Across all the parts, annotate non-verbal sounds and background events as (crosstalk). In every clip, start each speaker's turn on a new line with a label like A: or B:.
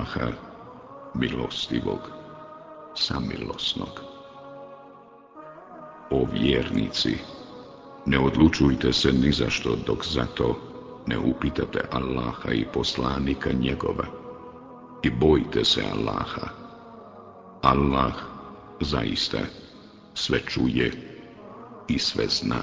A: Allaha, milostivog, samilosnog. O vjernici, ne odlučujte se ni za što dok za to ne upitate Allaha i poslanika njegova i bojte se Allaha. Allah zaista sve čuje i sve zna.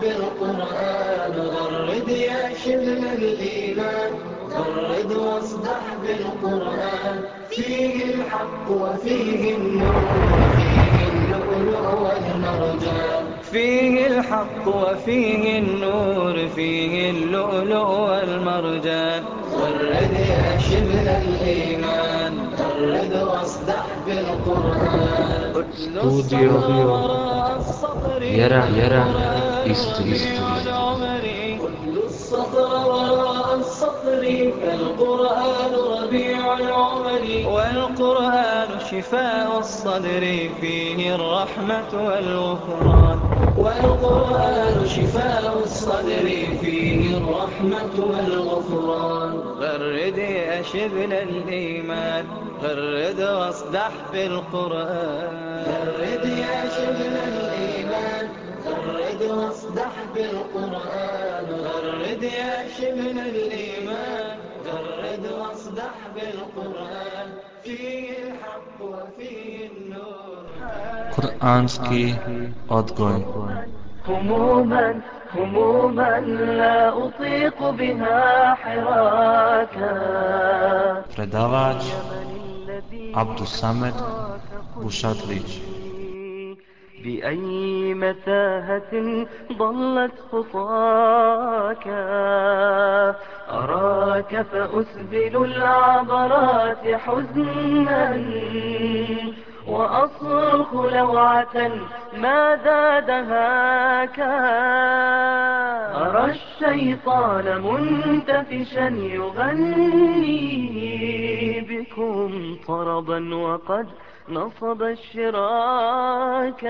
A: بالقرآن غرد يا شبل الإيمان. غرد واصدح بالقرآن. فيه الحق وفيه النور فيه اللؤلؤ والمرجان. فيه الحق وفيه النور فيه اللؤلؤ والمرجان. غرد يا شبل الإيمان. غرد واصدح بالقرآن.
B: Studio.
A: وراء السطر فالقرآن ربيع العمر والقرآن شفاء الصدر فيه الرحمة والغفران. والقرآن شفاء الصدر فيه الرحمة والغفران. غرد يا شبل الإيمان غرد واصدح بالقرآن. غرد يا شبل الإيمان غرد واصدح بالقرآن غرد يا شبل الإيمان غرد واصدح بالقرآن فيه الحق وفيه النور
B: Kur'anski odgoj
C: هموما هموما لا أطيق بها حراكا
B: Predavač Abdus Samed Bušatlić
C: بأي متاهة ضلت خطاك أراك فأسبل العبرات حزنا. وأصرخ لوعة ماذا دهاك أرى الشيطان منتفشا يغني بكم طربا وقد نصب الشراك.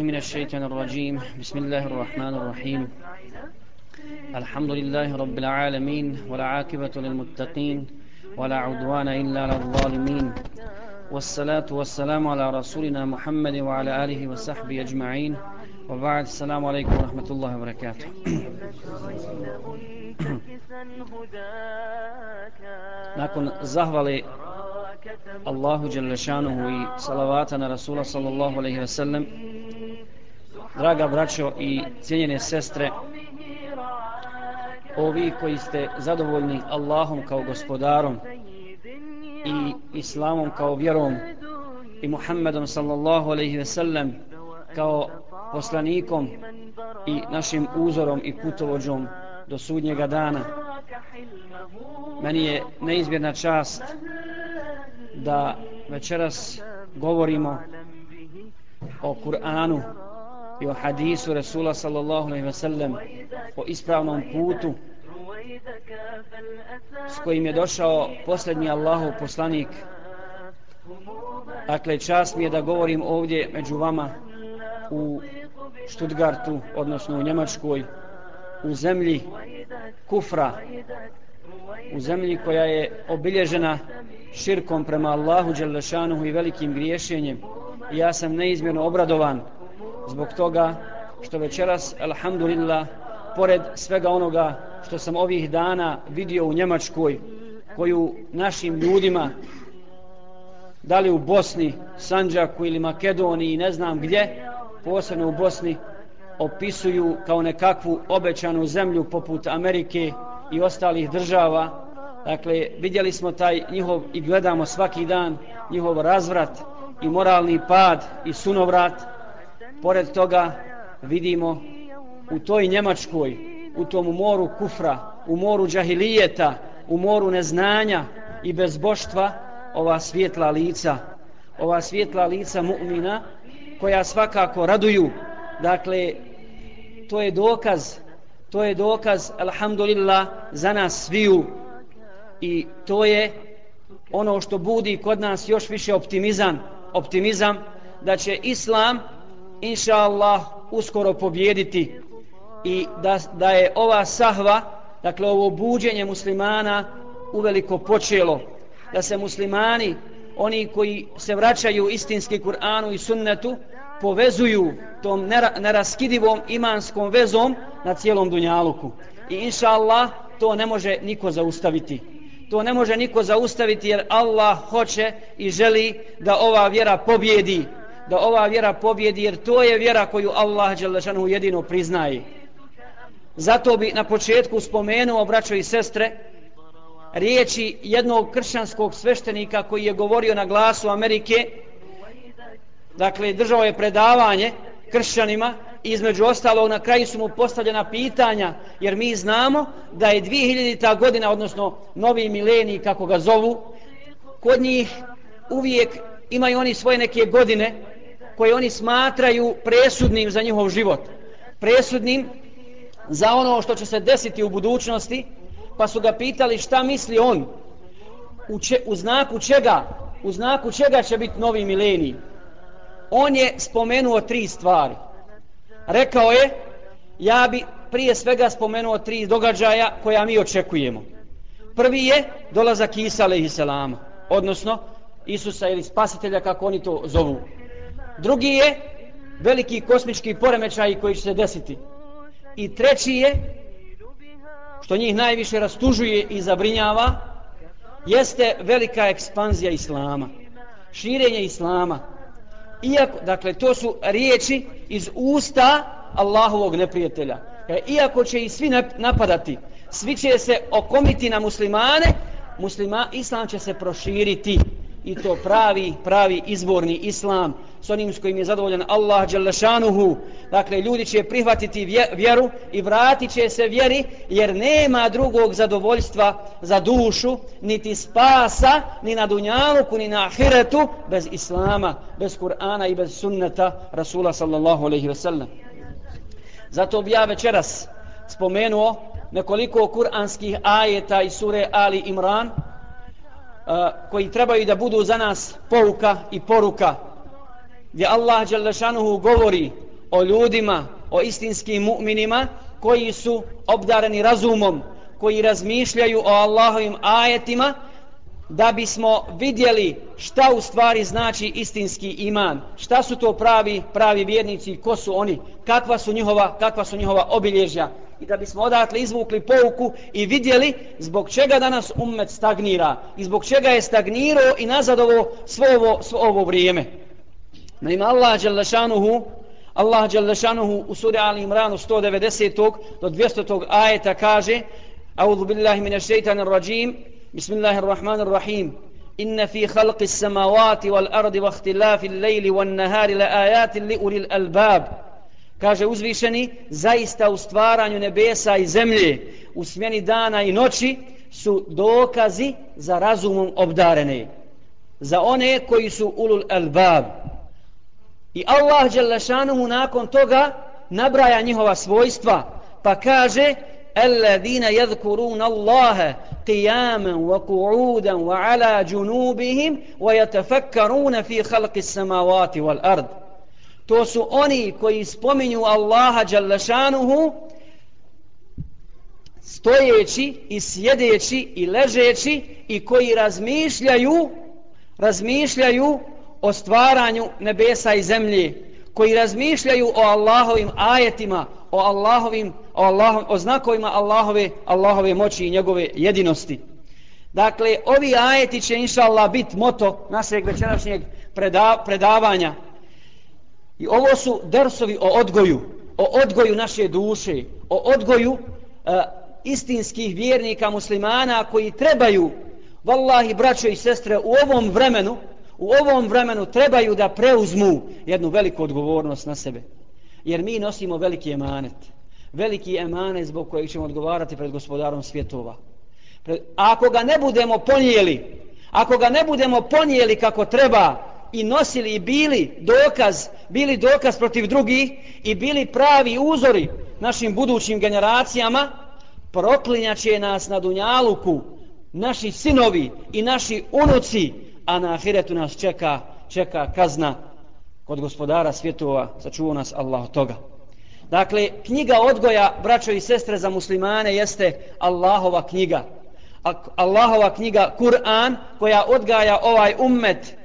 D: من الشيطان الرجيم. بسم الله الرحمن الرحيم. الحمد لله رب العالمين والعاقبة للمتقين ولا عدوان إلا على الظالمين. والصلاة والسلام على رسولنا محمد وعلى آله وصحبه أجمعين. وبعد السلام عليكم ورحمة الله وبركاته. (clears throat) (clears throat) Nakon zahvale Allahu Đelešanuhu i salavata na Rasula sallallahu alaihi wasallam Draga braćo i cijenjene sestre Ovi koji ste zadovoljni Allahom kao gospodarom i Islamom kao vjerom i Muhammedom sallallahu alaihi ve sellem kao poslanikom i našim uzorom i putovođom do sudnjega dana. Meni je neizmjerna čast da večeras govorimo o Kur'anu i o hadisu Resula sallallahu alaihi ve sellem o ispravnom putu s kojim je došao posljednji Allahov poslanik. Dakle, čast mi je da govorim ovdje među vama u Stuttgartu, odnosno u Njemačkoj, u zemlji kufra, u zemlji koja je obilježena širkom prema Allahu Đelešanuhu i velikim griješenjem. I ja sam neizmjerno obradovan zbog toga što večeras, alhamdulillah, pored svega onoga što sam ovih dana vidio u Njemačkoj, koju našim ljudima, da li u Bosni, Sanđaku ili Makedoniji, ne znam gdje, posebno u Bosni, opisuju kao nekakvu obećanu zemlju poput Amerike i ostalih država. Dakle, vidjeli smo taj njihov i gledamo svaki dan njihov razvrat i moralni pad i sunovrat. Pored toga vidimo u toj Njemačkoj, u tom moru kufra, u moru džahilijeta, u moru neznanja i bezboštva, ova svjetla lica, ova svjetla lica mu'mina, koja svakako raduju, dakle, to je dokaz, to je dokaz, alhamdulillah, za nas sviju. I to je ono što budi kod nas još više optimizam, optimizam da će Islam, inša Allah, uskoro pobjediti i da, da je ova sahva, dakle ovo buđenje muslimana uveliko počelo, da se muslimani, oni koji se vraćaju istinski Kur'anu i sunnetu, povezuju tom neraskidivom imanskom vezom na cijelom dunjaluku. I inša Allah, to ne može niko zaustaviti. To ne može niko zaustaviti jer Allah hoće i želi da ova vjera pobjedi. Da ova vjera pobjedi jer to je vjera koju Allah Đelešanu jedino priznaje. Zato bi na početku spomenuo, braćo i sestre, riječi jednog kršćanskog sveštenika koji je govorio na glasu Amerike, dakle držao je predavanje kršćanima i između ostalog na kraju su mu postavljena pitanja jer mi znamo da je 2000. godina odnosno novi milenij kako ga zovu kod njih uvijek imaju oni svoje neke godine koje oni smatraju presudnim za njihov život presudnim za ono što će se desiti u budućnosti pa su ga pitali šta misli on u, če, u znaku čega u znaku čega će biti novi milenij on je spomenuo tri stvari. Rekao je, ja bi prije svega spomenuo tri događaja koja mi očekujemo. Prvi je dolazak Isa a.s. odnosno Isusa ili spasitelja kako oni to zovu. Drugi je veliki kosmički poremećaj koji će se desiti. I treći je, što njih najviše rastužuje i zabrinjava, jeste velika ekspanzija Islama. Širenje Islama iako, dakle, to su riječi iz usta Allahovog neprijatelja. E, iako će i svi napadati, svi će se okomiti na muslimane, muslima, islam će se proširiti i to pravi, pravi izborni islam s onim s kojim je zadovoljan Allah Đalešanuhu. Dakle, ljudi će prihvatiti vjeru i vratit će se vjeri jer nema drugog zadovoljstva za dušu, niti spasa, ni na dunjaluku, ni na ahiretu, bez islama, bez Kur'ana i bez sunneta Rasula sallallahu alaihi ve sellem. Zato bi ja večeras spomenuo nekoliko kuranskih ajeta iz sure Ali Imran, koji trebaju da budu za nas pouka i poruka gdje Allah Đalešanuhu govori o ljudima, o istinskim mu'minima koji su obdareni razumom, koji razmišljaju o Allahovim ajetima da bismo vidjeli šta u stvari znači istinski iman, šta su to pravi pravi vjernici, ko su oni, kakva su njihova, kakva su njihova obilježja i da bismo odatle izvukli pouku i vidjeli zbog čega danas ummet stagnira i zbog čega je stagnirao i nazadovo svo ovo, svo ovo vrijeme. Na ima Allah Đalešanuhu, Allah Đalešanuhu u suri Ali Imranu 190. do 200. ajeta kaže A'udhu billahi minash shaitanir rajim Bismillahir rahmanir rahim Inna fi khalqi samawati wal ardi wa ikhtilafi al-layli wan nahari la ayatin li ulil albab kaže uzvišeni zaista u stvaranju nebesa i zemlje u smjeni dana i noći su dokazi za razumom obdarene za one koji su ulul albab i Allah dželle nakon toga nabraja njihova svojstva pa kaže الذين يذكرون الله قياما وقعودا وعلى جنوبهم ويتفكرون في خلق السماوات والأرض to su oni koji spominju Allaha Đalešanuhu stojeći i sjedeći i ležeći i koji razmišljaju razmišljaju o stvaranju nebesa i zemlje koji razmišljaju o Allahovim ajetima o Allahovim o, Allahov, o znakovima Allahove Allahove moći i njegove jedinosti. Dakle ovi ajeti će inša Allah biti moto našeg večerašnjeg predavanja. I ovo su dersovi o odgoju, o odgoju naše duše, o odgoju e, istinskih vjernika muslimana koji trebaju, vallahi braćo i sestre, u ovom vremenu, u ovom vremenu trebaju da preuzmu jednu veliku odgovornost na sebe. Jer mi nosimo veliki emanet. Veliki emanet zbog kojeg ćemo odgovarati pred gospodarom svjetova. A ako ga ne budemo ponijeli, ako ga ne budemo ponijeli kako treba i nosili i bili dokaz, bili dokaz protiv drugih i bili pravi uzori našim budućim generacijama, proklinjaće nas na Dunjaluku, naši sinovi i naši unuci, a na ahiretu nas čeka, čeka kazna kod gospodara svjetova, sačuva nas Allah od toga. Dakle, knjiga odgoja, braćo i sestre za muslimane, jeste Allahova knjiga. Allahova knjiga Kur'an, koja odgaja ovaj ummet,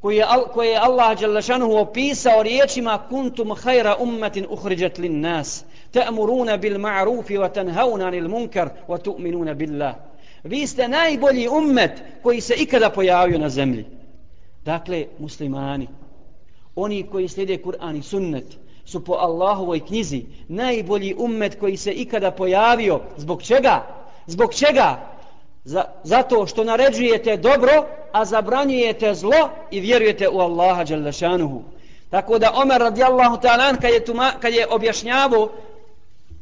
D: koji je, koji je Allah Đalešanuhu opisao riječima kuntum hajra ummetin uhriđet lin nas, ta'muruna bil ma'rufi wa tanhauna anil munkar wa tu'minuna billah. Vi ste najbolji ummet koji se ikada pojavio na zemlji. Dakle, muslimani, oni koji slijede Kur'an i sunnet, su po Allahovoj knjizi najbolji ummet koji se ikada pojavio. Zbog čega? Zbog čega? Za, zato što naređujete dobro, a zabranjujete zlo i vjerujete u Allaha Đalešanuhu. Tako da Omer radijallahu ta'ala kad je, tuma, kad je objašnjavo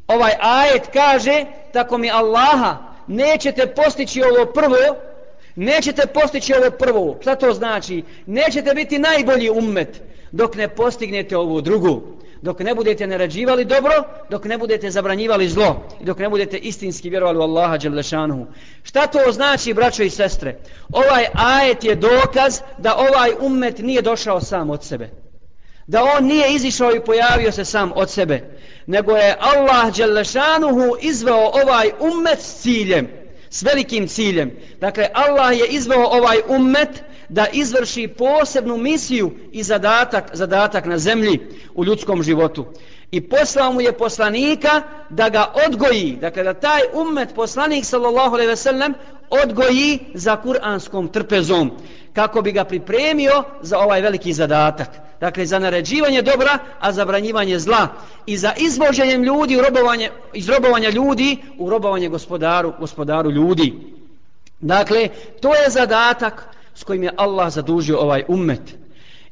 D: ovaj ajet kaže tako mi Allaha nećete postići ovo prvo nećete postići ovo prvo. Šta to znači? Nećete biti najbolji ummet dok ne postignete ovo drugu. dok ne budete narađivali dobro dok ne budete zabranjivali zlo i dok ne budete istinski vjerovali u Allaha Đelešanuhu šta to znači braćo i sestre? Ovaj ajet je dokaz da ovaj ummet nije došao sam od sebe. Da on nije izišao i pojavio se sam od sebe, nego je Allah Đelešanuhu izveo ovaj ummet s ciljem, s velikim ciljem. Dakle, Allah je izveo ovaj ummet da izvrši posebnu misiju i zadatak, zadatak na zemlji u ljudskom životu. I poslao mu je poslanika da ga odgoji, dakle da taj ummet poslanik sallallahu alejhi ve sellem odgoji za kuranskom trpezom kako bi ga pripremio za ovaj veliki zadatak. Dakle, za naređivanje dobra, a zabranjivanje zla. I za izvoženje ljudi u robovanje, iz robovanja ljudi u robovanje gospodaru, gospodaru ljudi. Dakle, to je zadatak s kojim je Allah zadužio ovaj ummet.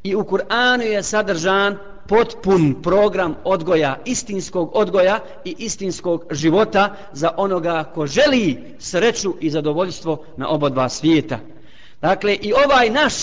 D: I u Kur'anu je sadržan potpun program odgoja, istinskog odgoja i istinskog života za onoga ko želi sreću i zadovoljstvo na oba dva svijeta. Dakle, i ovaj naš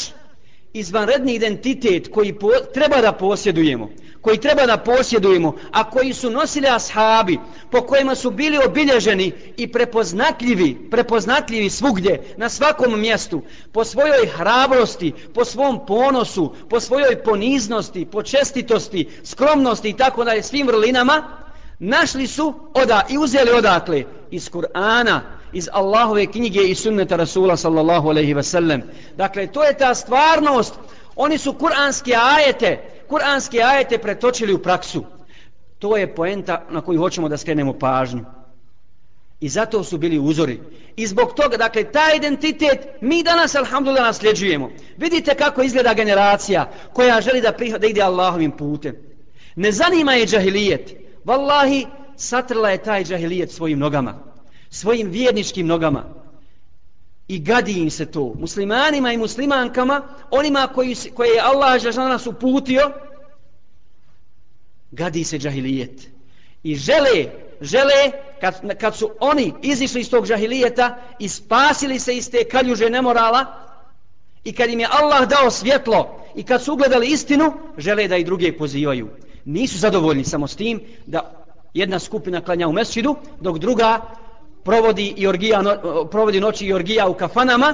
D: izvanredni identitet koji po, treba da posjedujemo, koji treba da posjedujemo, a koji su nosili ashabi, po kojima su bili obilježeni i prepoznatljivi, prepoznatljivi svugdje, na svakom mjestu, po svojoj hrabrosti, po svom ponosu, po svojoj poniznosti, po čestitosti, skromnosti i tako dalje, svim vrlinama, našli su oda i uzeli odakle? Iz Kur'ana, iz Allahove knjige i sunneta Rasula sallallahu alaihi ve sellem. Dakle, to je ta stvarnost. Oni su kuranske ajete, kuranske ajete pretočili u praksu. To je poenta na koju hoćemo da skrenemo pažnju. I zato su bili uzori. I zbog toga, dakle, taj identitet mi danas, alhamdulillah, nasljeđujemo. Vidite kako izgleda generacija koja želi da, prihod, da ide Allahovim putem. Ne zanima je džahilijet. Wallahi, satrla je taj džahilijet svojim nogama svojim vjerničkim nogama. I gadi im se to. Muslimanima i muslimankama onima koji, koje je Allah nas uputio gadi se džahilijet. I žele žele kad, kad su oni izišli iz tog džahilijeta i spasili se iz te kaljuže nemorala i kad im je Allah dao svjetlo i kad su ugledali istinu žele da i druge pozivaju. Nisu zadovoljni samo s tim da jedna skupina klanja u mesčidu dok druga provodi i orgija, no, provodi noći i orgija u kafanama,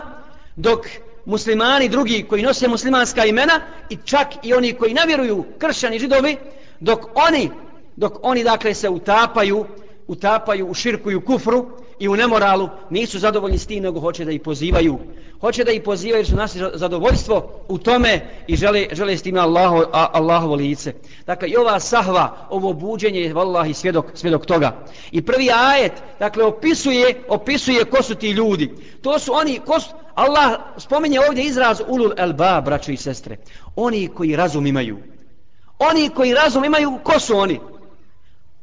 D: dok muslimani drugi koji nose muslimanska imena i čak i oni koji navjeruju kršćani židovi, dok oni, dok oni dakle se utapaju, utapaju u širku i u kufru i u nemoralu, nisu zadovoljni s tim, nego hoće da ih pozivaju. Hoće da ih pozivaju jer su nas zadovoljstvo u tome i žele, žele s tim Allaho, a, Allahovo lice. Dakle, i ova sahva, ovo buđenje je vallahi svjedok, svjedok toga. I prvi ajet, dakle, opisuje, opisuje ko su ti ljudi. To su oni, ko su, Allah spominje ovdje izraz ulul elba, braćo i sestre. Oni koji razum imaju. Oni koji razum imaju, ko su oni?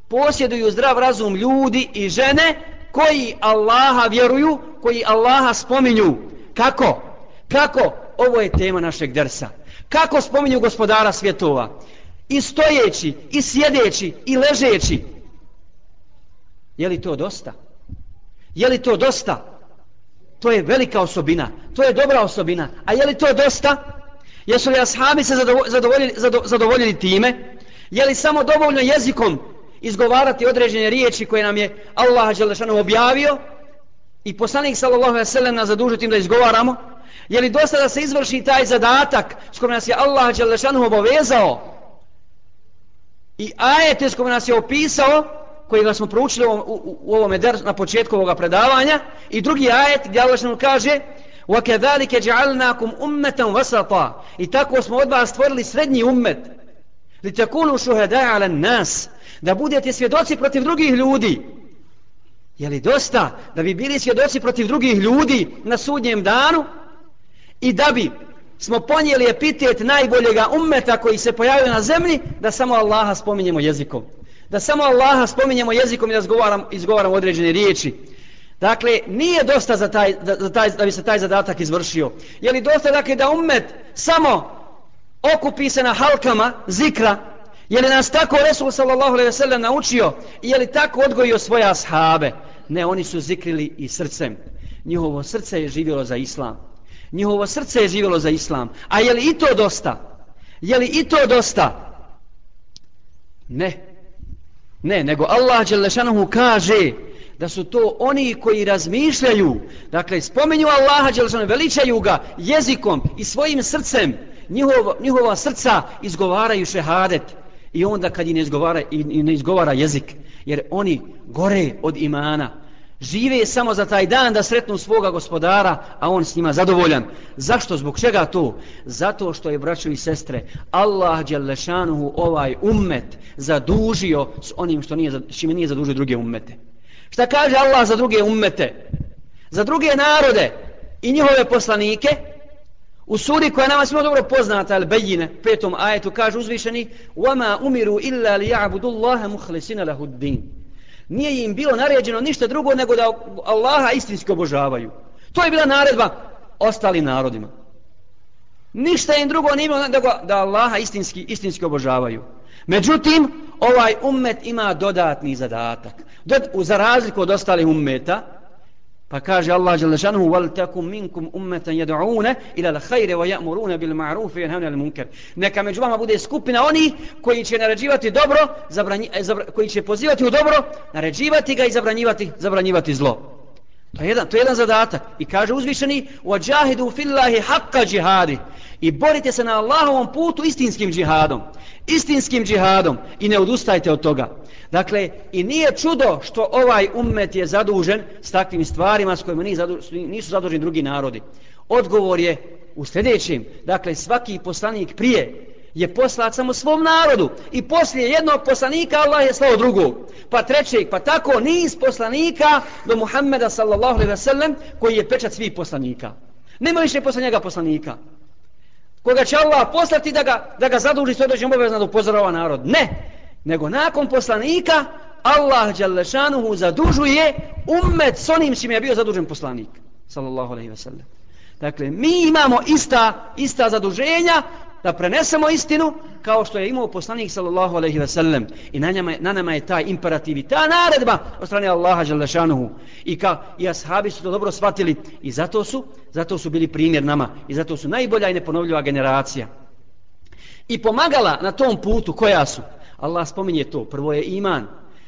D: Posjeduju zdrav razum ljudi i žene koji Allaha vjeruju, koji Allaha spominju. Kako? Kako? ovo je tema našeg dersa. Kako spominju gospodara svjetova? I stojeći, i sjedeći, i ležeći. Je li to dosta? Je li to dosta? To je velika osobina. To je dobra osobina. A je li to dosta? Jesu li ashabi se zadovoljili, zadovoljili time? Je li samo dovoljno jezikom izgovarati određene riječi koje nam je Allah Đelešanu objavio i poslanik sallallahu alejhi ve sellem nas zadužio tim da izgovaramo je li dosta da se izvrši taj zadatak s kojim nas je Allah Đelešanu obavezao i ajete s kojim nas je opisao koji ga smo proučili u, u, u ovome der, na početku ovoga predavanja i drugi ajet gdje Allah Đelešanu kaže وَكَذَلِكَ جَعَلْنَاكُمْ أُمَّةً وَسَطًا i tako smo od vas stvorili srednji ummet لِتَكُونُوا شُهَدَاءَ عَلَى النَّاسِ da budete svjedoci protiv drugih ljudi. Je li dosta da bi bili svjedoci protiv drugih ljudi na sudnjem danu i da bi smo ponijeli epitet najboljega ummeta koji se pojavio na zemlji da samo Allaha spominjemo jezikom. Da samo Allaha spominjemo jezikom i da izgovaram, izgovaram određene riječi. Dakle, nije dosta za taj, za taj, da bi se taj zadatak izvršio. Je li dosta dakle, da ummet samo okupi se na halkama zikra Je li nas tako Resul sallallahu alejhi ve sellem naučio i je li tako odgojio svoje ashabe? Ne, oni su zikrili i srcem. Njihovo srce je živjelo za islam. Njihovo srce je živjelo za islam. A je li i to dosta? Je li i to dosta? Ne. Ne, nego Allah Đelešanohu kaže da su to oni koji razmišljaju, dakle spomenju Allaha Đelešanohu, veličaju ga jezikom i svojim srcem, njihova, njihova srca izgovaraju šehadet i onda kad i ne izgovara, i ne izgovara jezik, jer oni gore od imana, žive samo za taj dan da sretnu svoga gospodara, a on s njima zadovoljan. Zašto? Zbog čega to? Zato što je, braćo i sestre, Allah Đelešanuhu ovaj ummet zadužio s onim što nije, s čime nije zadužio druge ummete. Šta kaže Allah za druge ummete? Za druge narode i njihove poslanike, U suri koja nama svima dobro poznata, al bejine, petom ajetu, kaže uzvišeni وَمَا أُمِرُوا إِلَّا لِيَعْبُدُ اللَّهَ مُخْلِسِنَ لَهُ الدِّينَ Nije im bilo naređeno ništa drugo nego da Allaha istinski obožavaju. To je bila naredba ostalim narodima. Ništa im drugo nije bilo nego da Allaha istinski, istinski obožavaju. Međutim, ovaj ummet ima dodatni zadatak. Dod, za razliku od ostalih ummeta, Pa kaže Allah Đelešanuhu šanehu wal takum minkum ummatan yad'una ila al-khair wa ya'muruna bil ma'ruf wa yanhauna 'anil munkar. Neka među vama bude skupina oni koji će naređivati dobro, zabranji, e, zabra, koji će pozivati u dobro, naređivati ga i zabranjivati, zabranjivati zlo. To je jedan, to je jedan zadatak. I kaže uzvišeni وَجَاهِدُوا فِي اللَّهِ حَقَّ جِهَادِ I borite se na Allahovom putu istinskim džihadom. Istinskim džihadom. I ne odustajte od toga. Dakle, i nije čudo što ovaj ummet je zadužen s takvim stvarima s kojima nisu zaduženi drugi narodi. Odgovor je u sljedećem. Dakle, svaki poslanik prije je poslat samo svom narodu i poslije jednog poslanika Allah je slao drugog pa trećeg, pa tako niz poslanika do Muhammeda sallallahu alejhi ve sellem koji je pečat svih poslanika. Nema više posle njega poslanika. Koga će Allah poslati da ga, da ga zaduži s određenom obavezno da upozorava ovaj narod. Ne, nego nakon poslanika Allah Đalešanuhu zadužuje ummet s onim čim je bio zadužen poslanik sallallahu alejhi ve sellem Dakle, mi imamo ista, ista zaduženja da prenesemo istinu kao što je imao poslanik sallallahu alejhi ve sellem i na njama na nama je taj imperativ i ta naredba od strane Allaha dželle šanehu i ka i ashabi su to dobro shvatili i zato su zato su bili primjer nama i zato su najbolja i neponovljiva generacija. I pomagala na tom putu koja su. Allah spominje to. Prvo je iman.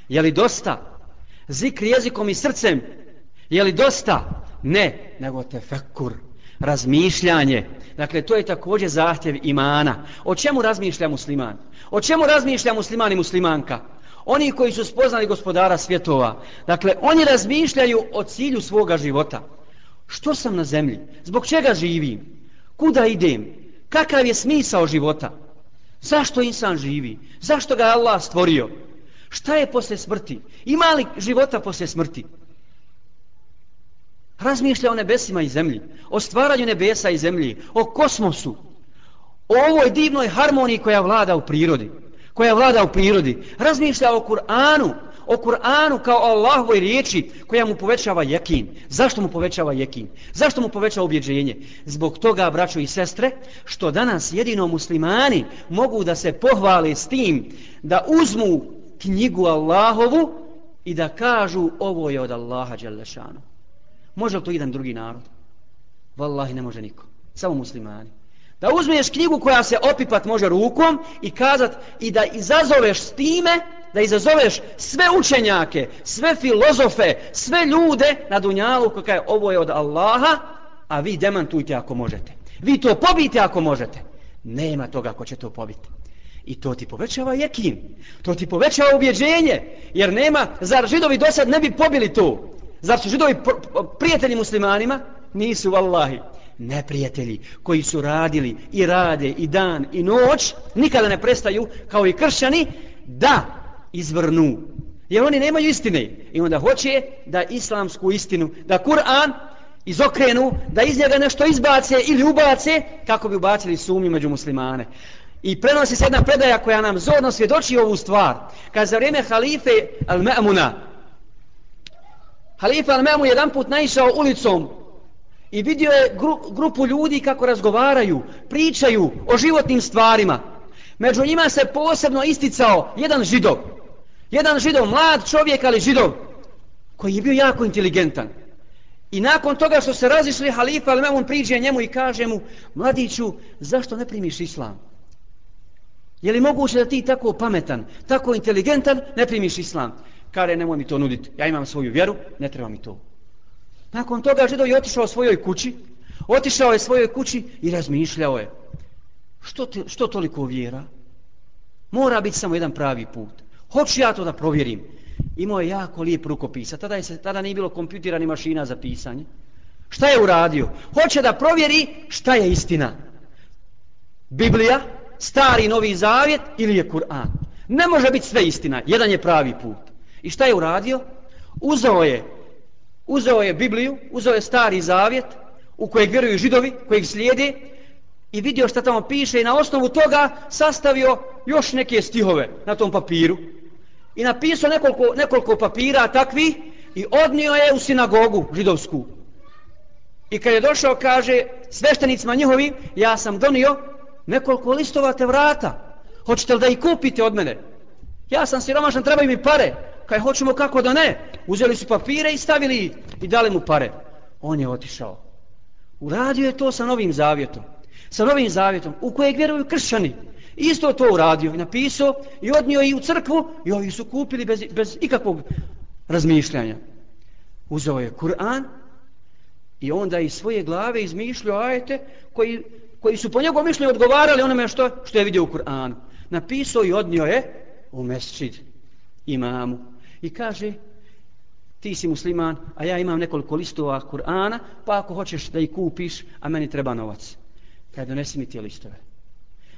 D: Je li dosta? Zikr jezikom i srcem. Je li dosta? Ne. Nego tefekkur razmišljanje. Dakle, to je također zahtjev imana. O čemu razmišlja musliman? O čemu razmišlja musliman i muslimanka? Oni koji su spoznali gospodara svjetova. Dakle, oni razmišljaju o cilju svoga života. Što sam na zemlji? Zbog čega živim? Kuda idem? Kakav je smisao života? Zašto insan živi? Zašto ga Allah stvorio? Šta je posle smrti? Ima li života posle smrti? Razmišlja o nebesima i zemlji, o stvaranju nebesa i zemlji, o kosmosu, o ovoj divnoj harmoniji koja vlada u prirodi, koja vlada u prirodi, razmišlja o Kur'anu, o Kur'anu kao o Allahovoj riječi koja mu povećava jekin. Zašto mu povećava jekin? Zašto mu povećava objeđenje? Zbog toga, braćo i sestre, što danas jedino muslimani mogu da se pohvale s tim da uzmu knjigu Allahovu i da kažu ovo je od Allaha Đelešanu. Može li to jedan drugi narod? Wallahi ne može niko. Samo muslimani. Da uzmeš knjigu koja se opipat može rukom i kazat i da izazoveš s time, da izazoveš sve učenjake, sve filozofe, sve ljude na dunjalu koja je ovo je od Allaha, a vi demantujte ako možete. Vi to pobijte ako možete. Nema toga ko će to pobiti. I to ti povećava jekin. To ti povećava ubjeđenje. Jer nema, zar židovi do sad ne bi pobili to? Zar su židovi prijatelji muslimanima? Nisu, vallahi neprijatelji koji su radili i rade i dan i noć, nikada ne prestaju kao i kršćani, da izvrnu. Jer oni nemaju istine. I onda hoće da islamsku istinu, da Kur'an izokrenu, da iz njega nešto izbace ili ubace kako bi ubacili sumnju među muslimane. I prenosi se jedna predaja koja nam zorno svjedoči ovu stvar. Kad za vrijeme halife Al-Ma'muna, Halifa Al-Ma'mun jedan put naišao ulicom i vidio je gru, grupu ljudi kako razgovaraju, pričaju o životnim stvarima. Među njima se posebno isticao jedan židov. Jedan židov, mlad čovjek, ali židov, koji je bio jako inteligentan. I nakon toga što se razišli halifa, ali on priđe njemu i kaže mu, mladiću, zašto ne primiš islam? Je li moguće da ti tako pametan, tako inteligentan, ne primiš islam? Kare, nemoj mi to nuditi, ja imam svoju vjeru, ne treba mi to. Nakon toga židov je otišao svojoj kući, otišao je svojoj kući i razmišljao je. Što, te, što toliko vjera? Mora biti samo jedan pravi put. Hoću ja to da provjerim. Imao je jako lijep rukopis. Tada, je se, tada nije bilo kompjutira ni mašina za pisanje. Šta je uradio? Hoće da provjeri šta je istina. Biblija, stari novi zavjet ili je Kur'an. Ne može biti sve istina. Jedan je pravi put. I šta je uradio? Uzeo je uzeo je Bibliju, uzeo je stari zavjet u kojeg vjeruju židovi, kojeg slijede i vidio šta tamo piše i na osnovu toga sastavio još neke stihove na tom papiru i napisao nekoliko, nekoliko papira takvi i odnio je u sinagogu židovsku. I kad je došao, kaže sveštenicima njihovi, ja sam donio nekoliko listova te vrata. Hoćete li da ih kupite od mene? Ja sam siromašan, trebaju mi pare kaj hoćemo kako da ne. Uzeli su papire i stavili i dali mu pare. On je otišao. Uradio je to sa novim zavjetom. Sa novim zavjetom u kojeg vjeruju kršćani. Isto to uradio i napisao i odnio i u crkvu i ovi su kupili bez, bez ikakvog razmišljanja. Uzeo je Kur'an i onda iz svoje glave izmišljao ajete koji, koji su po njegovom mišljenju odgovarali onome što, što je vidio u Kur'anu. Napisao i odnio je u mesčid imamu i kaže ti si musliman, a ja imam nekoliko listova Kur'ana, pa ako hoćeš da ih kupiš, a meni treba novac. Kaj donesi mi te listove.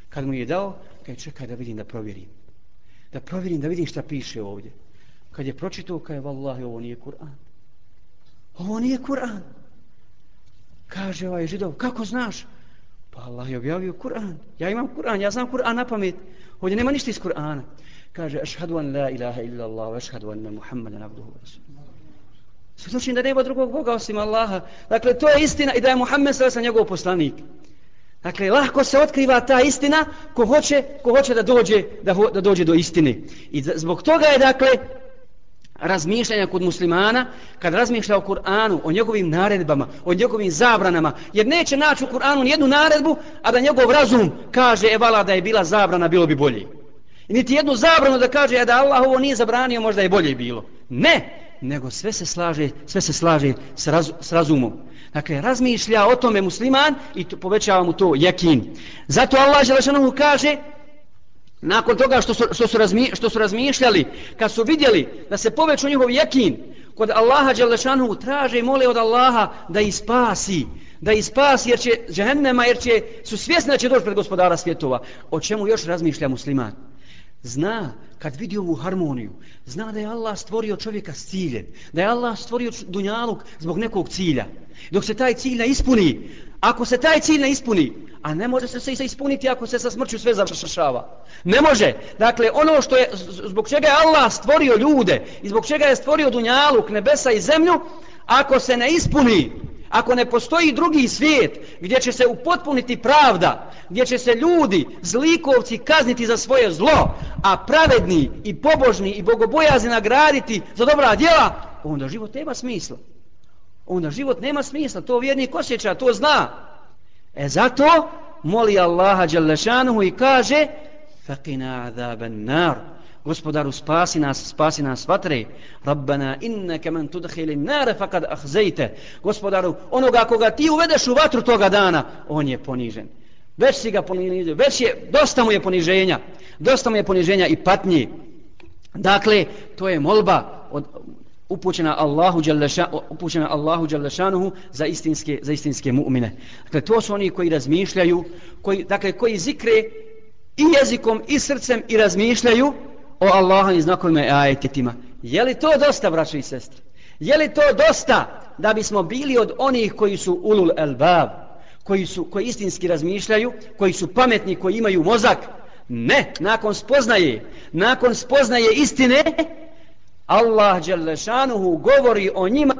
D: Kad mu je dao, kaj čekaj da vidim da provjerim. Da provjerim, da vidim šta piše ovdje. Kad je pročitao, kaj vallahi, ovo nije Kur'an. Ovo nije Kur'an. Kaže ovaj židov, kako znaš? Pa Allah je objavio Kur'an. Ja imam Kur'an, ja znam Kur'an na pamet. Ovdje nema ništa iz Kur'ana kaže ašhadu an la ilaha illa Allah wa ašhadu anna Muhammadan abduhu wa rasuluhu. Svjedočim da nema drugog Boga osim Allaha. Dakle, to je istina i da je Muhammed sada njegov poslanik. Dakle, lahko se otkriva ta istina ko hoće, ko hoće da, dođe, da, ho, da dođe do istine. I zbog toga je, dakle, razmišljanja kod muslimana, kad razmišlja o Kur'anu, o njegovim naredbama, o njegovim zabranama, jer neće naći u Kur'anu nijednu naredbu, a da njegov razum kaže, evala da je bila zabrana, bilo bi bolje. I niti jednu zabranu da kaže da Allah ovo nije zabranio, možda je bolje bilo. Ne, nego sve se slaže, sve se slaže s, raz, s razumom. Dakle, razmišlja o tome musliman i to, povećava mu to jekin. Zato Allah Želešanohu kaže, nakon toga što su, što, su razmi, što su razmišljali, kad su vidjeli da se poveću njihov jekin, kod Allaha Želešanohu traže i mole od Allaha da ih spasi, da ih spasi jer će džehennema, jer će, su svjesni da će doći pred gospodara svjetova. O čemu još razmišlja musliman? Zna, kad vidi ovu harmoniju, zna da je Allah stvorio čovjeka s ciljem, da je Allah stvorio dunjaluk zbog nekog cilja. Dok se taj cilj ne ispuni, ako se taj cilj ne ispuni, a ne može se se ispuniti ako se sa smrću sve završava. Ne može. Dakle, ono što je, zbog čega je Allah stvorio ljude i zbog čega je stvorio dunjaluk, nebesa i zemlju, ako se ne ispuni, ako ne postoji drugi svijet gdje će se upotpuniti pravda, gdje će se ljudi, zlikovci kazniti za svoje zlo, a pravedni i pobožni i bogobojazni nagraditi za dobra djela, onda život nema smisla. Onda život nema smisla, to vjernik osjeća, to zna. E zato moli Allaha Đalešanuhu i kaže Faqina azaban nar Gospodaru spasi nas, spasi nas vatre Rabbana innaka man tudhili nare faqad ahzejte Gospodaru onoga koga ti uvedeš u vatru toga dana On je ponižen Već si ga ponižen, već je, dosta mu je poniženja Dosta mu je poniženja i patnji Dakle, to je molba od, upućena Allahu dželle upućena Allahu dželle za istinske za istinske mu'mine. Dakle to su oni koji razmišljaju, koji dakle koji zikre i jezikom i srcem i razmišljaju o Allahovim znakovima i ajetima. Je li to dosta braćo i sestre? Je li to dosta da bismo bili od onih koji su ulul elbab, koji su koji istinski razmišljaju, koji su pametni, koji imaju mozak? Ne, nakon spoznaje, nakon spoznaje istine, Allah Đelešanuhu govori o njima,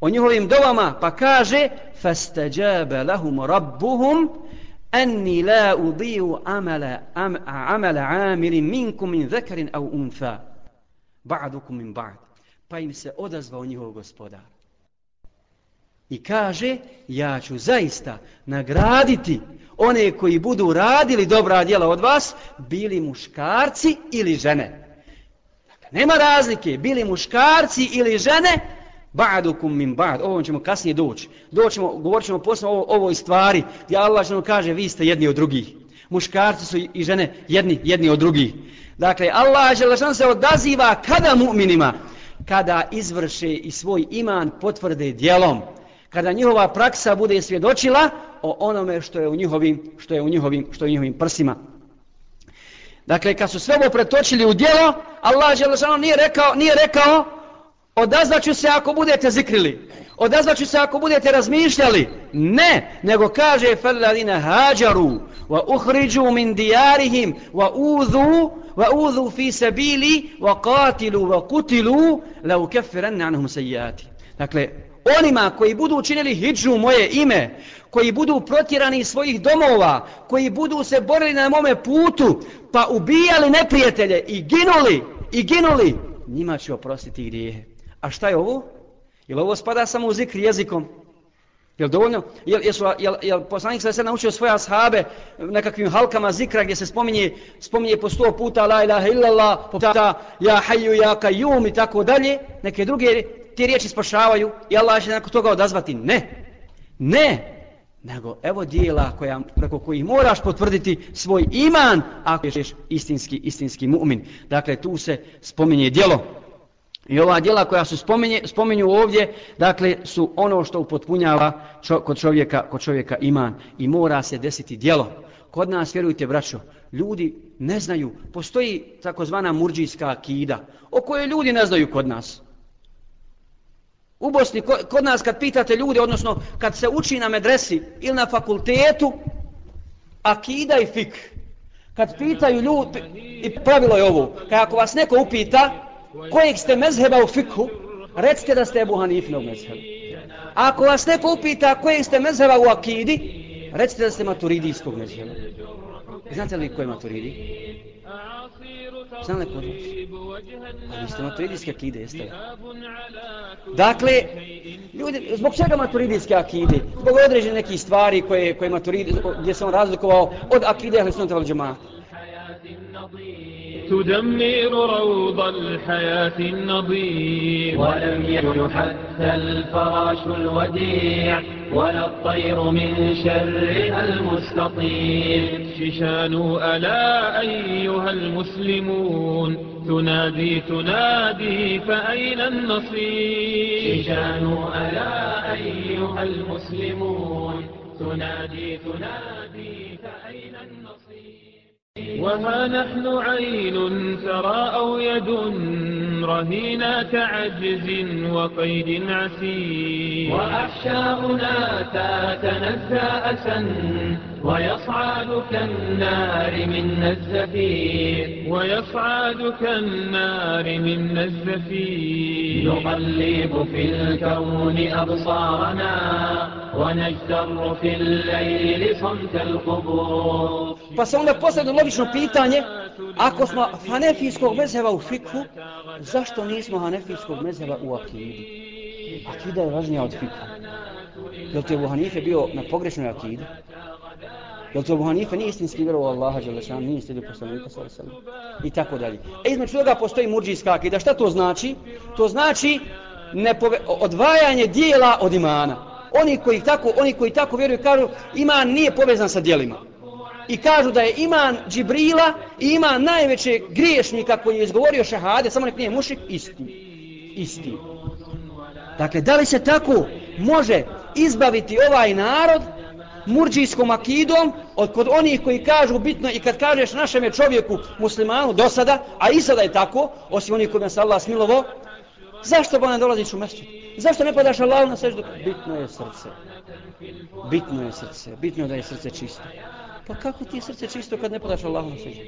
D: o njihovim dovama, pa kaže فَاسْتَجَابَ لَهُمْ رَبُّهُمْ أَنِّي لَا أُضِيُّ عَمَلَ, عمل عَامِلٍ مِنْكُمْ مِنْ ذَكَرٍ أَوْ أُنْثَى بَعْدُكُمْ مِنْ بَعْدٍ Pa im se odazvao njihov gospodar. I kaže, ja ću zaista nagraditi one koji budu radili dobra djela od vas, bili muškarci ili žene. Dakle, Nema razlike, bili muškarci ili žene, ba'dukum min ba'd. Ovo ćemo kasnije doći. Doćemo, govorit ćemo posle o ovoj stvari, gdje Allah što kaže, vi ste jedni od drugih. Muškarci su i žene jedni, jedni od drugih. Dakle, Allah želešan se odaziva kada mu'minima, kada izvrše i svoj iman potvrde djelom kada njihova praksa bude svjedočila o onome što je u njihovim, što je u njihovim, što je u njihovim prsima. Dakle, kad su sve ovo pretočili u dijelo, Allah Želešanu nije rekao, nije rekao odazvaću se ako budete zikrili. Odazvaću se ako budete razmišljali. Ne, nego kaže فَلَّذِينَ هَاجَرُوا وَأُخْرِجُوا مِنْ دِيَارِهِمْ وَأُوذُوا وَأُوذُوا فِي سَبِيلِ وَقَاتِلُوا وَقُتِلُوا لَوْكَفِّرَنَّ عَنْهُمْ سَيِّاتِ Dakle, onima koji budu učinili hijđu moje ime, koji budu protjerani iz svojih domova, koji budu se borili na mome putu, pa ubijali neprijatelje i ginuli, i ginuli, njima ću oprostiti grijehe. A šta je ovo? Jel ovo spada samo u zikri jezikom? Jel dovoljno? Jel, jesu, jel, jel poslanik se se naučio svoje ashabe nekakvim halkama zikra gdje se spominje, spominje po sto puta la ilaha illallah, po puta ja hayyu ja kayyum i tako dalje, neke druge te riječi spašavaju i Allah će nakon toga odazvati. Ne. Ne. Nego evo dijela koja, preko koji moraš potvrditi svoj iman ako ješ istinski, istinski mu'min. Dakle, tu se spominje dijelo. I ova dijela koja su spominje, spominju ovdje, dakle, su ono što upotpunjava čo, kod, čovjeka, kod čovjeka iman. I mora se desiti dijelo. Kod nas, vjerujte, braćo, ljudi ne znaju, postoji takozvana murđijska akida, o kojoj ljudi ne znaju kod nas. U Bosni, kod nas kad pitate ljude, odnosno kad se uči na medresi ili na fakultetu, akida i fik. Kad pitaju ljudi, i pravilo je ovo, kad ako vas neko upita kojeg ste mezheba u fikhu, recite da ste Ebu Hanifnog mezheba. Ako vas neko upita kojeg ste mezheba u akidi, recite da ste maturidijskog mezheba. Znate li ko je maturidi? Znam li kod vas? A vi ste maturidijske akide, jeste li? Dakle, ljudi, zbog čega maturidijske akide? Zbog određene nekih stvari koje, koje maturidi, gdje se on razlikovao od akide ahli sunnata val džemata.
E: تدمر روض الحياة النظير ولم يكن حتى الفراش الوديع ولا الطير من شرها المستطير ششان ألا أيها المسلمون. تنادي تنادي فأين النصير؟ ششان ألا أيها المسلمون. تنادي تنادي فأين وها نحن عين ترى أو يد رهينة عجز وقيد عسير. وأحشاؤنا تتنزى أسا ويصعد كالنار من الزفير ويصعد كالنار من الزفير نقلب في الكون أبصارنا ونجتر في الليل صمت القبور
D: Pa se onda postavlja logično pitanje, ako smo hanefijskog mezheba u fikhu, zašto nismo hanefijskog mezheba u akidi? Akida je važnija od fikha. Je li to Ebu Hanife bio na pogrešnoj akidi? Je li to Ebu Hanife nije istinski vjerovao Allaha Đelešanu, nije istinski poslanika sa I tako dalje. E između toga postoji murđijska akida. Šta to znači? To znači nepove, odvajanje dijela od imana. Oni koji tako, oni koji tako vjeruju kažu iman nije povezan sa dijelima i kažu da je iman Džibrila i iman najveće griješnika koji je izgovorio šahade, samo nek nije mušik, isti. Isti. Dakle, da li se tako može izbaviti ovaj narod murđijskom akidom od kod onih koji kažu bitno i kad kažeš našem čovjeku muslimanu do sada, a i sada je tako, osim onih kojima se Allah smilovo, zašto ba ne dolaziš u mešću? Zašto ne padaš Allah na seždu? Bitno je srce. Bitno je srce. Bitno je da je srce čisto. Pa kako ti je srce čisto kad ne padaš Allahu na seždu?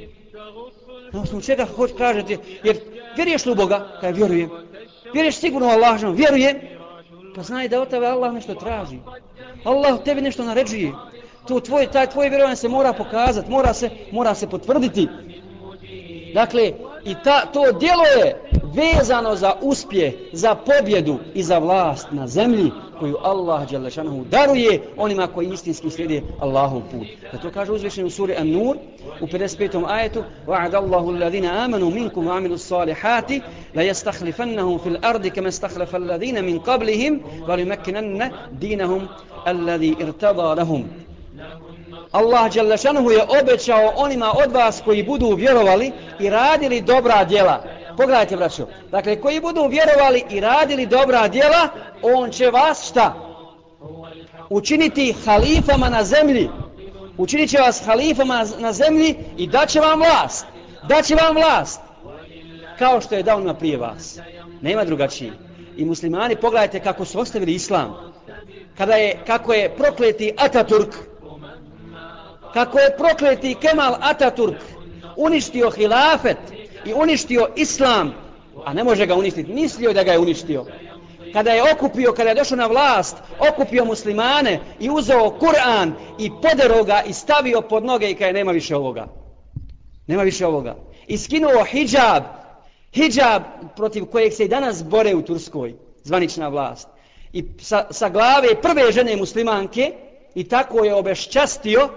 D: Na osnovu čega hoć kažete, jer vjeruješ li u Boga? Kaj vjerujem. Vjeruješ sigurno u Allah, vjerujem. Pa znaj da od tebe Allah nešto traži. Allah tebi nešto naređuje. To tvoje, taj tvoje vjerovanje se mora pokazati, mora se, mora se potvrditi. Dakle, i ta, to djelo je vezano za uspjeh, za pobjedu i za vlast na zemlji koju Allah Đalešanohu daruje onima koji istinski slijede Allahov put. Da to kaže uzvišen u suri An-Nur u 55. ajetu وَعَدَ اللَّهُ الَّذِينَ آمَنُوا مِنْكُمْ وَعَمِلُوا الصَّالِحَاتِ لَيَسْتَخْلِفَنَّهُمْ فِي الْأَرْضِ كَمَا اسْتَخْلَفَ الَّذِينَ مِنْ قَبْلِهِمْ وَلِمَكِّنَنَّ دِينَهُمْ الَّذِي ارْتَضَى لَهُمْ Allah Đalešanuhu je obećao onima od vas koji budu vjerovali i radili dobra djela. Pogledajte, braćo. Dakle, koji budu vjerovali i radili dobra djela, on će vas šta? Učiniti halifama na zemlji. Učinit će vas halifama na zemlji i daće vam vlast. Daće vam vlast. Kao što je dao na prije vas. Nema drugačije. I muslimani, pogledajte kako su ostavili islam. Kada je, kako je prokleti Ataturk, kako je prokleti Kemal Ataturk uništio hilafet i uništio islam, a ne može ga uništiti, mislio da ga je uništio. Kada je okupio, kada je došao na vlast, okupio muslimane i uzeo Kur'an i podero ga i stavio pod noge i kada nema više ovoga. Nema više ovoga. I skinuo hijab, hijab protiv kojeg se i danas bore u Turskoj, zvanična vlast. I sa, sa glave prve žene muslimanke i tako je obešćastio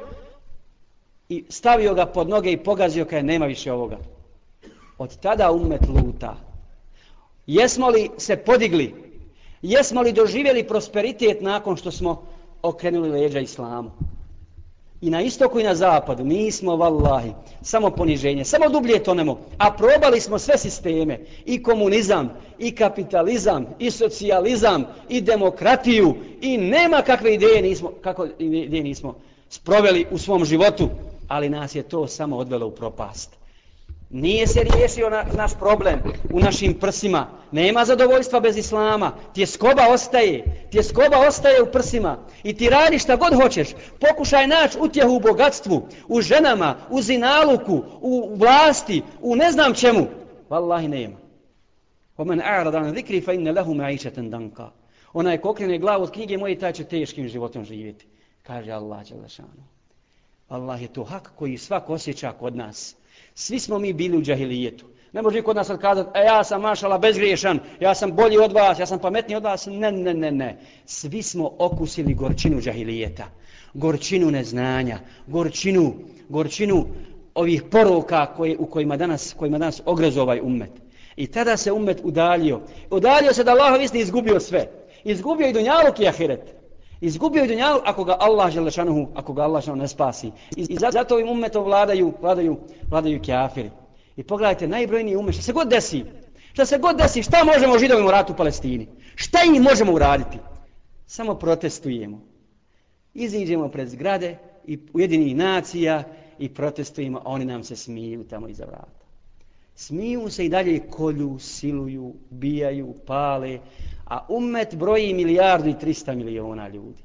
D: i stavio ga pod noge i pogazio kada nema više ovoga. Od tada umet luta. Jesmo li se podigli? Jesmo li doživjeli prosperitet nakon što smo okrenuli leđa islamu? I na istoku i na zapadu mi smo, vallahi, samo poniženje, samo dublje tonemo. A probali smo sve sisteme, i komunizam, i kapitalizam, i socijalizam, i demokratiju, i nema kakve ideje nismo, kako ideje nismo sproveli u svom životu ali nas je to samo odvelo u propast. Nije se riješio na, naš problem u našim prsima. Nema zadovoljstva bez islama. Tjeskoba ostaje. Tjeskoba ostaje u prsima. I ti radi šta god hoćeš. Pokušaj naći utjehu u bogatstvu, u ženama, u zinaluku, u vlasti, u ne znam čemu. Wallahi nema. Omen a'radan zikri fa inne lehu ma'išeten danka. Onaj ko okrene glavu od knjige moje, taj će teškim životom živjeti. Kaže Allah, Đelešanu. Allah je to hak koji svak osjeća kod nas. Svi smo mi bili u džahilijetu. Ne može kod nas sad kazati, e, ja sam mašala bezgriješan, ja sam bolji od vas, ja sam pametniji od vas. Ne, ne, ne, ne. Svi smo okusili gorčinu džahilijeta. Gorčinu neznanja, gorčinu, gorčinu ovih poroka koje, u kojima danas, kojima danas ogrezo ovaj ummet. I tada se ummet udalio. Udalio se da Allah visni izgubio sve. Izgubio i dunjaluk i ahiret. Izgubio je dunjalu ako ga Allah želešanuhu, ako ga Allah ne spasi. I, I zato ovim umetom vladaju, vladaju, vladaju kjafiri. I pogledajte, najbrojniji umet, što se god desi, šta se god desi, šta možemo židovim u ratu u Palestini? Šta im možemo uraditi? Samo protestujemo. Iziđemo pred zgrade i ujedinih nacija i protestujemo, oni nam se smiju tamo iza vrata. Smiju se i dalje kolju, siluju, bijaju, pale, a ummet broji milijardu i trista miliona ljudi.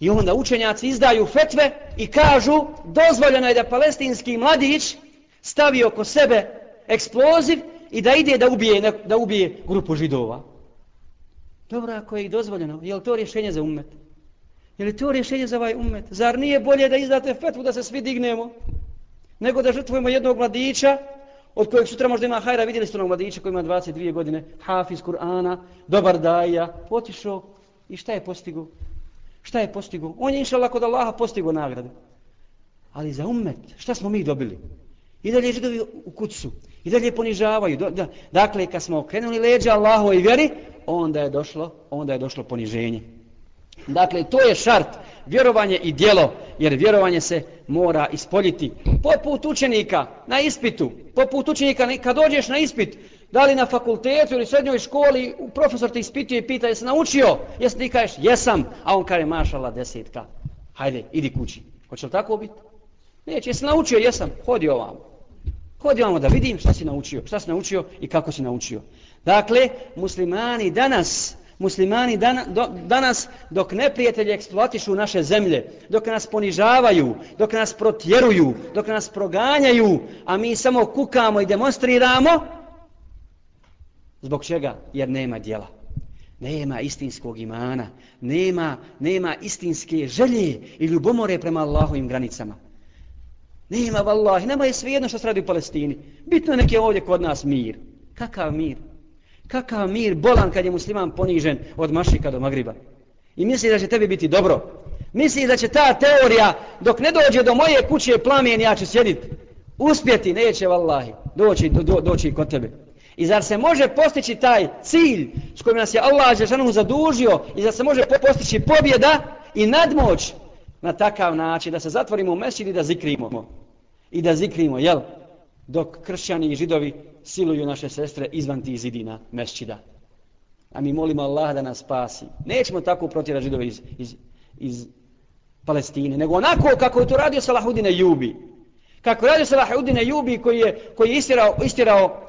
D: I onda učenjaci izdaju fetve i kažu dozvoljeno je da palestinski mladić stavi oko sebe eksploziv i da ide da ubije, da ubije grupu židova. Dobro, ako je dozvoljeno, je li to rješenje za ummet? Je li to rješenje za ovaj ummet? Zar nije bolje da izdate fetvu da se svi dignemo? Nego da žrtvujemo jednog mladića od kojeg sutra možda ima hajra, vidjeli ste onog mladića koji ima 22 godine, hafiz Kur'ana, dobar daja, otišao i šta je postigao? Šta je postigao? On je inšala kod Allaha postigao nagradu. Ali za umet, šta smo mi dobili? I dalje židovi u kucu, i dalje ponižavaju. Do, da, dakle, kad smo okrenuli leđa Allahu i vjeri, onda je došlo, onda je došlo poniženje. Dakle, to je šart, vjerovanje i dijelo, jer vjerovanje se mora ispoljiti. Poput učenika na ispitu, poput učenika kad dođeš na ispit, da li na fakultetu ili srednjoj školi, profesor te ispituje i pita, jesi naučio? Jesi ti kažeš, jesam, a on kaže, mašala, desetka. Hajde, idi kući. Hoće li tako biti? Neće, jesi naučio? Jesam, hodi ovamo. Hodi ovamo da vidim šta si naučio, šta si naučio i kako si naučio. Dakle, muslimani danas, muslimani dan, do, danas dok neprijatelji eksploatišu naše zemlje, dok nas ponižavaju, dok nas protjeruju, dok nas proganjaju, a mi samo kukamo i demonstriramo, zbog čega? Jer nema djela. Nema istinskog imana, nema, nema istinske želje i ljubomore prema Allahovim granicama. Nema vallahi, nema je svejedno što se radi u Palestini. Bitno je nek je ovdje kod nas mir. Kakav mir? Kakav mir bolan kad je musliman ponižen od Mašika do Magriba. I misli da će tebi biti dobro. Misli da će ta teorija, dok ne dođe do moje kuće plamen, ja ću sjediti. Uspjeti, neće vallahi, doći, do, do, doći kod tebe. I zar se može postići taj cilj s kojim nas je Allah Žešanu zadužio i zar se može postići pobjeda i nadmoć na takav način da se zatvorimo u mesjid i da zikrimo. I da zikrimo, jel? Dok kršćani i židovi siluju naše sestre izvan tih zidina mešćida. A mi molimo Allah da nas spasi. Nećemo tako protjerati židove iz, iz, iz Palestine, nego onako kako je to radio Salahudine Jubi. Kako je radio Salahudine Jubi koji je, koji je istirao, istirao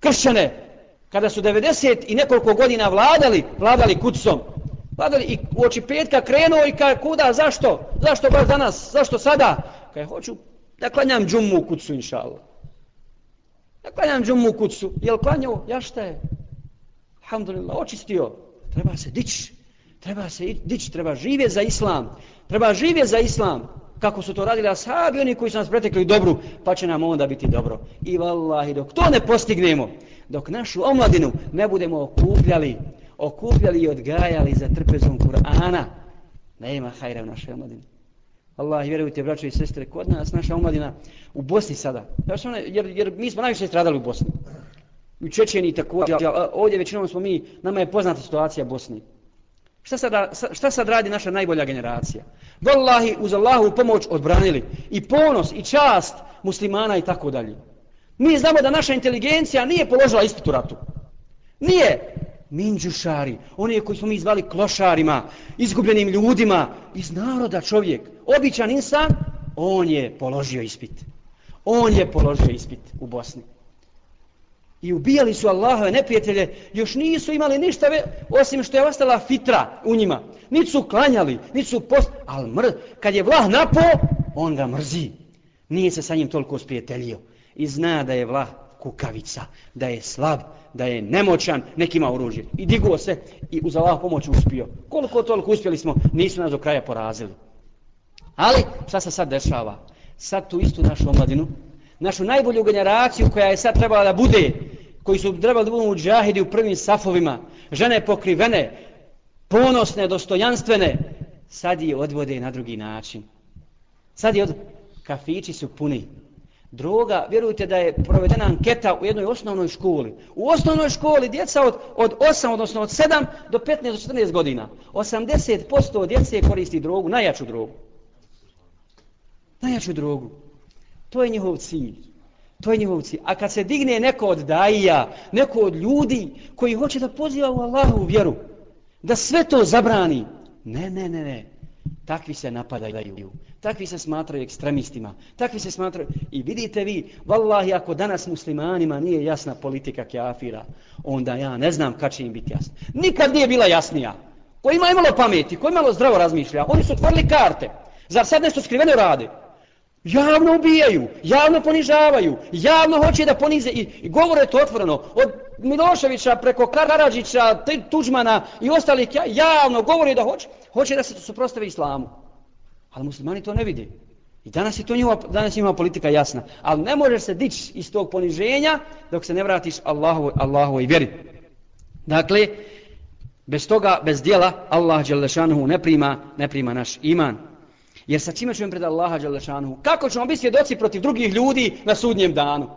D: kršćane kada su 90 i nekoliko godina vladali, vladali kucom. Vladali i u oči petka krenuo i kaže kuda, zašto? Zašto baš danas? Zašto sada? Kaže hoću da klanjam džumu u kucu, inša Allah. Ja klanjam džumu u kucu. Jel klanjao? Ja šta je? Alhamdulillah, očistio. Treba se dići. Treba se dići. Treba žive za islam. Treba žive za islam. Kako su to radili ashabi, oni koji su nas pretekli dobru, pa će nam onda biti dobro. I vallahi, dok to ne postignemo, dok našu omladinu ne budemo okupljali, okupljali i odgajali za trpezom Kur'ana, nema hajra u našoj omladini. Allah, vjerujte, braćo i sestre, kod nas, naša omladina, u Bosni sada, jer, jer mi smo najviše stradali u Bosni. U Čečeni također, ovdje većinom smo mi, nama je poznata situacija Bosni. Šta sad, šta sad radi naša najbolja generacija? Wallahi, uz Allahu pomoć odbranili. I ponos, i čast muslimana i tako dalje. Mi znamo da naša inteligencija nije položila ispitu ratu. Nije minđušari, oni koji smo mi zvali klošarima, izgubljenim ljudima, iz naroda čovjek, običan insan, on je položio ispit. On je položio ispit u Bosni. I ubijali su Allahove neprijatelje, još nisu imali ništa ve, osim što je ostala fitra u njima. Nisu su klanjali, nisu su post... Ali mr, kad je vlah napo, on ga mrzi. Nije se sa njim toliko sprijateljio. I zna da je vlah kukavica, da je slab, da je nemoćan, nek ima oružje. I diguo se i uz Allah pomoć uspio. Koliko toliko uspjeli smo, nisu nas do kraja porazili. Ali, šta se sad dešava? Sad tu istu našu omladinu, našu najbolju generaciju koja je sad trebala da bude, koji su trebali da budu u džahidi u prvim safovima, žene pokrivene, ponosne, dostojanstvene, sad je odvode na drugi način. Sad je od... Kafići su puni, droga, vjerujte da je provedena anketa u jednoj osnovnoj školi. U osnovnoj školi djeca od, od 8, odnosno od 7 do 15 do 14 godina, 80% djece koristi drogu, najjaču drogu. Najjaču drogu. To je njihov cilj. To je njihov cilj. A kad se digne neko od daija, neko od ljudi koji hoće da poziva u Allahu vjeru, da sve to zabrani, ne, ne, ne, ne takvi se napadaju, takvi se smatraju ekstremistima, takvi se smatraju... I vidite vi, vallahi, ako danas muslimanima nije jasna politika kjafira, onda ja ne znam kad će im biti jasna. Nikad nije bila jasnija. Ko ima imalo pameti, ko imalo zdravo razmišlja, oni su otvorili karte. Zar sad nešto skriveno rade? Javno ubijaju, javno ponižavaju, javno hoće da ponize i, i govore to otvoreno. Od Miloševića preko Karadžića, Tuđmana i ostalih javno govori da hoće, hoće da se suprostavi islamu. Ali muslimani to ne vide. I danas je to njima, danas ima politika jasna. Ali ne možeš se dići iz tog poniženja dok se ne vratiš Allahu, Allahu i vjeri. Dakle, bez toga, bez dijela, Allah ne prima, ne prima naš iman. Jer sa čime ćemo pred Allaha Đelešanuhu? Kako ćemo biti svjedoci protiv drugih ljudi na sudnjem danu?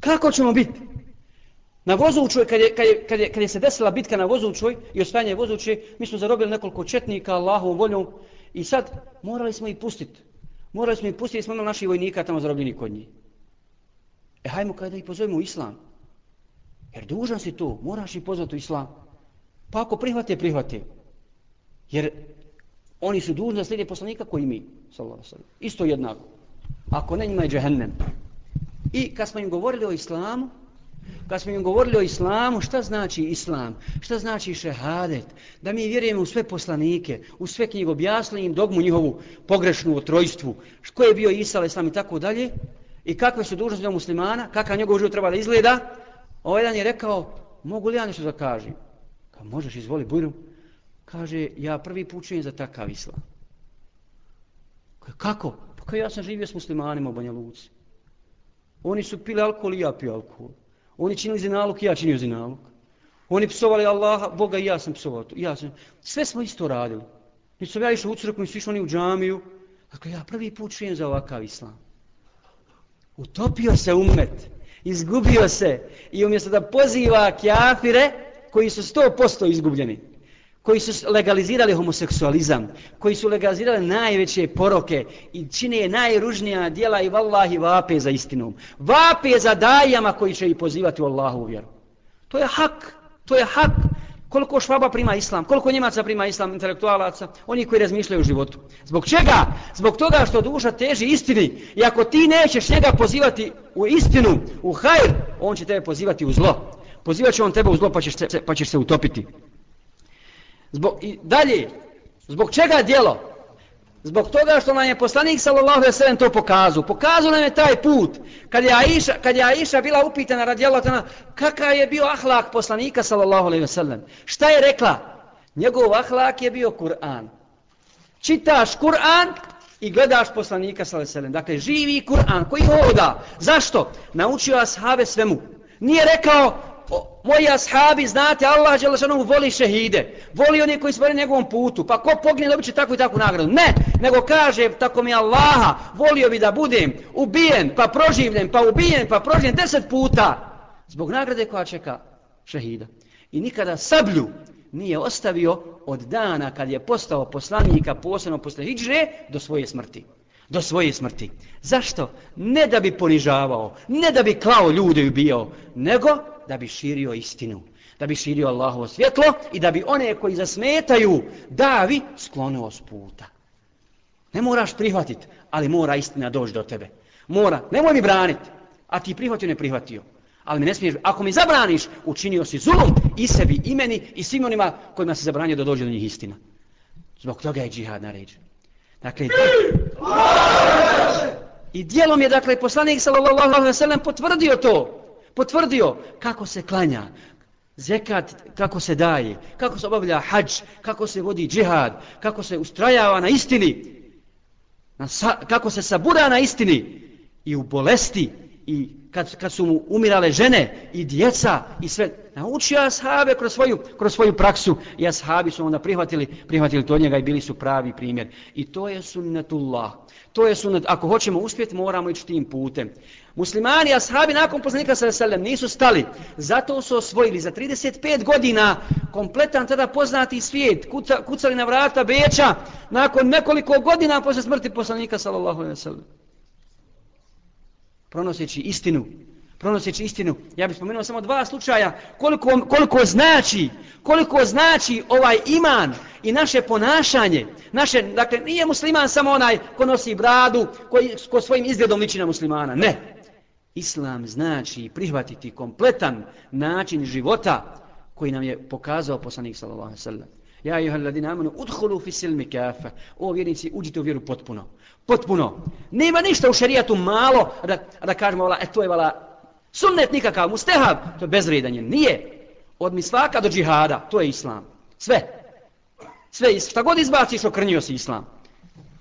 D: Kako ćemo biti? Na Vozučoj, kad je, kad, je, kad, je, kad je se desila bitka na Vozučoj i ostajanje Vozuče, mi smo zarobili nekoliko četnika Allahovom voljom i sad morali smo ih pustiti. Morali smo ih pustiti i smo imali naših vojnika tamo zarobljeni kod njih. E hajmo kada ih pozovemo u islam. Jer dužan si to, moraš ih pozvati u islam. Pa ako prihvate, prihvate. Jer Oni su dužni da slijede poslanika koji mi. Isto jednako. Ako ne, njima je džehennem. I kad smo im govorili o islamu, kad smo im govorili o islamu, šta znači islam? Šta znači šehadet? Da mi vjerujemo u sve poslanike, u sve knjige, objasnili im dogmu njihovu pogrešnu otrojstvu, ko je bio Isa, islam i tako dalje, i kakve su dužnosti muslimana, kakav njegov život treba da izgleda, ovaj jedan je rekao, mogu li ja nešto da kažem? Kao možeš, izvoli, bujru kaže, ja prvi put čujem za takav islam. Kaj, kako? Pa kao ja sam živio s muslimanima u Banja Luci. Oni su pili alkohol i ja pio alkohol. Oni činili zinaluk i ja činio zinaluk. Oni psovali Allaha, Boga i ja sam psovao to. Ja sam. Sve smo isto radili. Nisu ja išao u crkvu, nisu išli oni u džamiju. Dakle, ja prvi put čujem za ovakav islam. Utopio se umet. Izgubio se. I umjesto da poziva kjafire koji su sto posto izgubljeni koji su legalizirali homoseksualizam, koji su legalizirali najveće poroke i čine je najružnija djela i vallahi vape za istinom. Vape za dajama koji će ih pozivati u Allahu vjeru. To je hak, to je hak. Koliko švaba prima islam, koliko njemaca prima islam, intelektualaca, oni koji razmišljaju u životu. Zbog čega? Zbog toga što duša teži istini. I ako ti nećeš njega pozivati u istinu, u hajr, on će tebe pozivati u zlo. Pozivat će on tebe u zlo pa ćeš se, pa ćeš se utopiti. Zbog, I dalje, zbog čega djelo? Zbog toga što nam je poslanik sallallahu alejhi ve sellem to pokazao. Pokazao nam je taj put. Kad je Aisha, kad je Aisha bila upitana radijallahu ta'ala kakav je bio ahlak poslanika sallallahu alejhi ve sellem. Šta je rekla? Njegov ahlak je bio Kur'an. Čitaš Kur'an i gledaš poslanika sallallahu alejhi ve sellem. Dakle živi Kur'an koji hoda. Zašto? Naučio ashabe svemu. Nije rekao O, moji ashabi, znate, Allah Đelešanu voli šehide, voli oni koji svore njegovom putu, pa ko pogne dobit će takvu i takvu nagradu. Ne, nego kaže, tako mi Allaha, volio bi da budem ubijen, pa proživljen, pa ubijen, pa proživljen deset puta, zbog nagrade koja čeka šehida. I nikada sablju nije ostavio od dana kad je postao poslanika posebno posle hijdže do svoje smrti. Do svoje smrti. Zašto? Ne da bi ponižavao, ne da bi klao ljude i ubijao, nego da bi širio istinu, da bi širio Allahovo svjetlo i da bi one koji zasmetaju davi sklonuo s puta. Ne moraš prihvatiti, ali mora istina doći do tebe. Mora, nemoj mi braniti, a ti prihvatio ne prihvatio. Ali mi ne smiješ, ako mi zabraniš, učinio si zulum i sebi, i meni, i svim onima kojima se zabranio da dođe do njih istina. Zbog toga je džihad naređen. Dakle, i dijelom je, dakle, poslanik sallallahu alaihi wa sallam potvrdio to potvrdio kako se klanja, zekat kako se daje, kako se obavlja hađ, kako se vodi džihad, kako se ustrajava na istini, na sa, kako se sabura na istini i u bolesti i kad, kad su mu umirale žene i djeca i sve. Naučio ashabe kroz svoju, kroz svoju praksu i ashabi su onda prihvatili, prihvatili to njega i bili su pravi primjer. I to je sunnetullah. To je sunnet. Ako hoćemo uspjeti, moramo ići tim putem. Muslimani, ashabi nakon poslanika s.a.v. nisu stali. Zato su osvojili za 35 godina kompletan tada poznati svijet. Kuca, kucali na vrata Beča nakon nekoliko godina posle smrti poslanika s.a.v. Pronoseći istinu. pronoseći istinu. Ja bih spomenuo samo dva slučaja koliko, koliko znači, koliko znači ovaj iman i naše ponašanje. Naše, dakle, nije musliman samo onaj ko nosi bradu, koji ko svojim izgledom liči na muslimana. Ne. Islam znači prihvatiti kompletan način života koji nam je pokazao poslanik sallallahu alejhi ve sellem. Ja i alladina amanu udkhulu fi silmi kafa. O vjernici, uđite u vjeru potpuno. Potpuno. Nema ništa u šerijatu malo da da kažemo vala, e to je vala sunnet nikakav, mustehab, to je bezredanje. Nije. Od misvaka do džihada, to je islam. Sve. Sve, šta god izbaciš, okrnio si islam.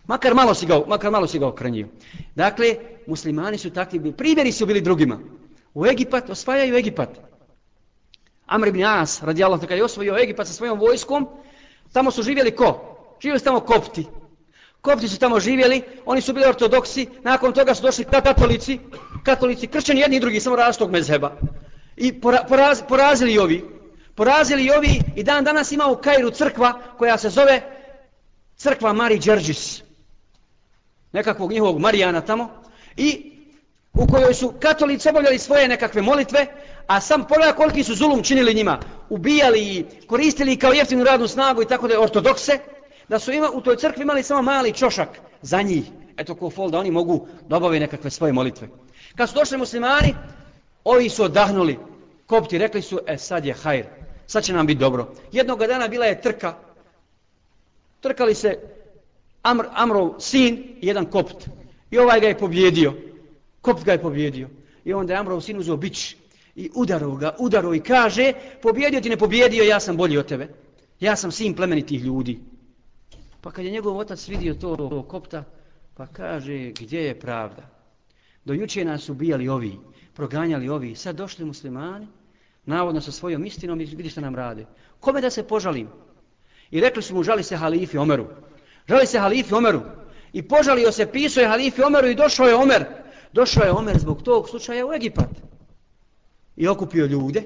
D: Makar malo si ga, makar malo si ga okrnio. Dakle, muslimani su takvi bili, primjeri su bili drugima. U Egipat, osvajaju Egipat. Amr ibn As, radijallahu Allah, kada je osvojio Egipat sa svojom vojskom, tamo su živjeli ko? Živjeli su tamo kopti. Kopti su tamo živjeli, oni su bili ortodoksi, nakon toga su došli katolici, katolici, kršćani jedni i drugi, samo različitog mezheba. I poraz, porazili ovi. Porazili ovi i dan danas ima u Kairu crkva koja se zove crkva Mari Đerđis. Nekakvog njihovog Marijana tamo. I u kojoj su katolici obavljali svoje nekakve molitve, a sam pogleda koliki su zulum činili njima. Ubijali i koristili kao jeftinu radnu snagu i tako da je ortodokse. Da su ima, u toj crkvi imali samo mali čošak za njih. Eto ko fol da oni mogu dobave nekakve svoje molitve. Kad su došli muslimani, ovi su odahnuli. Kopti rekli su, e sad je hajr. Sad će nam biti dobro. Jednog dana bila je trka. Trkali se Amr, Amrov sin i jedan kopt. I ovaj ga je pobjedio. Kopt ga je pobjedio. I onda je Amrov sin uzeo bić i udaro ga, udaro i kaže, pobjedio ti ne pobjedio, ja sam bolji od tebe. Ja sam sin plemenitih ljudi. Pa kad je njegov otac vidio to, to kopta, pa kaže, gdje je pravda? Do juče nas ubijali ovi, proganjali ovi, sad došli muslimani, navodno sa svojom istinom i vidi što nam rade. Kome da se požalim? I rekli su mu, žali se halifi Omeru. Žali se halifi Omeru. I požalio se, pisao je halifi Omeru i došao je Omer. Došao je Omer zbog tog slučaja u Egipat. I okupio ljude.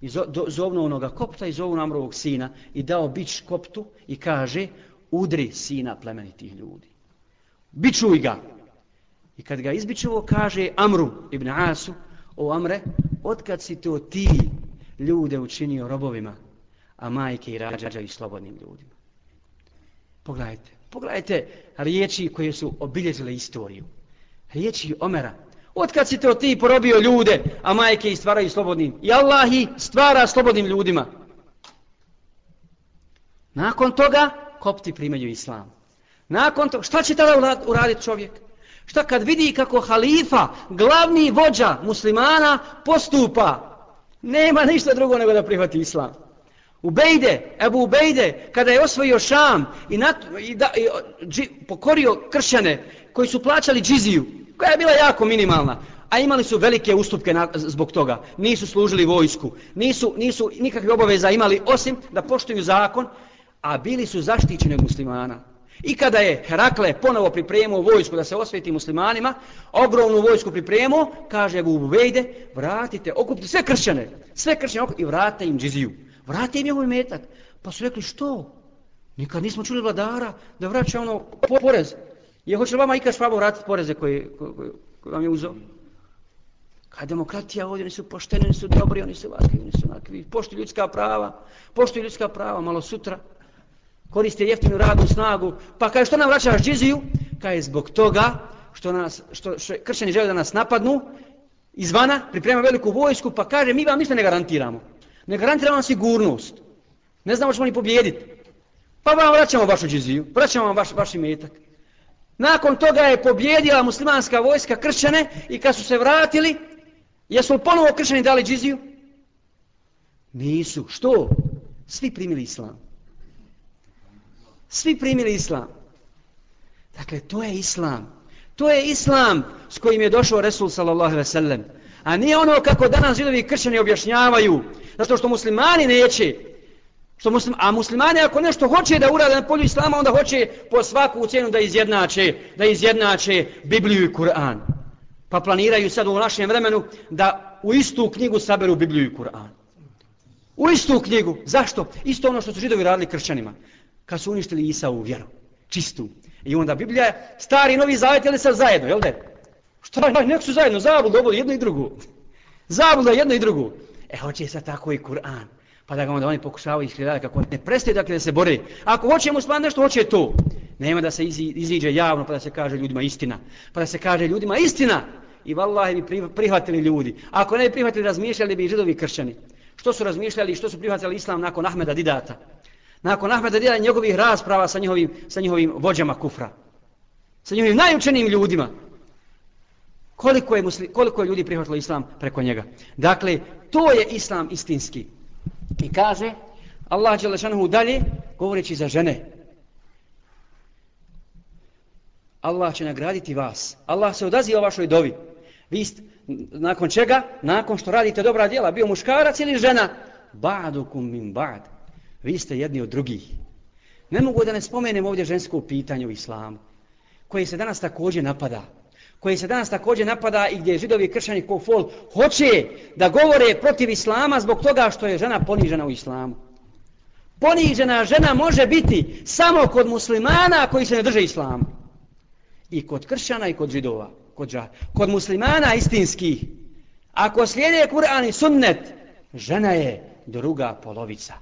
D: I zovnu onoga kopta i zovnu Amrovog sina. I dao bić koptu i kaže, udri sina plemenitih ljudi. Bičuj ga. I kad ga izbičuo, kaže Amru ibn Asu, o Amre, otkad si to ti ljude učinio robovima, a majke i rađađaju slobodnim ljudima. Pogledajte, pogledajte riječi koje su obilježile istoriju. Riječi Omera. Otkad si to ti porobio ljude, a majke ih stvaraju slobodnim. I Allah ih stvara slobodnim ljudima. Nakon toga, kopti primaju islam. Nakon toga, šta će tada uraditi čovjek? Šta kad vidi kako halifa, glavni vođa muslimana, postupa? Nema ništa drugo nego da prihvati islam. Ubejde, Ebu Ubejde, kada je osvojio Šam i, nat, i, da, i dži, pokorio kršćane koji su plaćali džiziju, koja je bila jako minimalna, a imali su velike ustupke na, zbog toga. Nisu služili vojsku, nisu, nisu nikakve obaveza imali osim da poštuju zakon, a bili su zaštićeni od muslimana. I kada je Herakle ponovo pripremio vojsku da se osveti muslimanima, ogromnu vojsku pripremio, kaže Ebu Ubejde, vratite, okupite sve kršćane, sve kršćane okupite i vratite im džiziju. Vratite im njegov metak. Pa su rekli, što? Nikad nismo čuli vladara da vraća ono porez. Je hoće li vama ikad švabo vratiti poreze koje, koje, koje, koje vam je uzao? Kad demokratija ovdje, oni su pošteni, oni su dobri, oni su ovakvi, oni su onakvi. Poštuju ljudska prava, poštuju ljudska prava, malo sutra koriste jeftinu radnu snagu, pa kaže što nam vraćaš džiziju? Kaže zbog toga što, nas, što, što kršćani žele da nas napadnu izvana, priprema veliku vojsku, pa kaže mi vam ništa ne garantiramo. Ne garantira vam sigurnost. Ne znamo ćemo ni pobjediti. Pa vam vraćamo vašu džiziju, vraćamo vam vaš, vaš imetak. Nakon toga je pobjedila muslimanska vojska kršćane i kad su se vratili, jesu li ponovo kršćani dali džiziju? Nisu. Što? Svi primili islam svi primili islam. Dakle, to je islam. To je islam s kojim je došao Resul sallallahu ve sellem. A nije ono kako danas židovi kršćani objašnjavaju. Zato što muslimani neće. Što muslim, a muslimani ako nešto hoće da urade na polju islama, onda hoće po svaku cijenu da izjednače, da izjednače Bibliju i Kur'an. Pa planiraju sad u našem vremenu da u istu knjigu saberu Bibliju i Kur'an. U istu knjigu. Zašto? Isto ono što su židovi radili kršćanima kad su uništili Isa u vjeru. Čistu. I onda Biblija je stari i novi zavet, jel se zajedno, jel da? Šta, nek su zajedno, zabluda, dobro, jedno i drugo. Zabluda jedno i drugo. E, hoće sad tako i Kur'an. Pa da ga onda oni pokušavaju iskrivati kako ne prestaje dakle da se bore. Ako hoće musliman nešto, hoće to. Nema da se iziđe javno pa da se kaže ljudima istina. Pa da se kaže ljudima istina. I vallahi bi prihvatili ljudi. Ako ne bi prihvatili, razmišljali bi židovi kršćani. Što su razmišljali i što su prihvatili islam nakon Ahmeda Didata? Nakon Ahmeda Didata njegovih rasprava sa njihovim, sa njihovim vođama kufra. Sa njihovim najučenijim ljudima. Koliko je, musli, koliko je ljudi prihvatilo islam preko njega? Dakle, to je islam istinski. I kaže Allah Đelešanohu dalje, govoreći za žene. Allah će nagraditi vas. Allah se odaziva vašoj dovi. Vi ste, nakon čega? Nakon što radite dobra djela, bio muškarac ili žena? Ba'dukum min ba'd. Vi ste jedni od drugih. Ne mogu da ne spomenem ovdje žensko pitanje u islamu, koje se danas također napada koji se danas također napada i gdje židovi kršćani ko fol hoće da govore protiv islama zbog toga što je žena ponižena u islamu. Ponižena žena može biti samo kod muslimana koji se ne drže islamu. I kod kršćana i kod židova. Kod, ža, kod muslimana istinskih. Ako slijede Kur'an i sunnet, žena je druga polovica.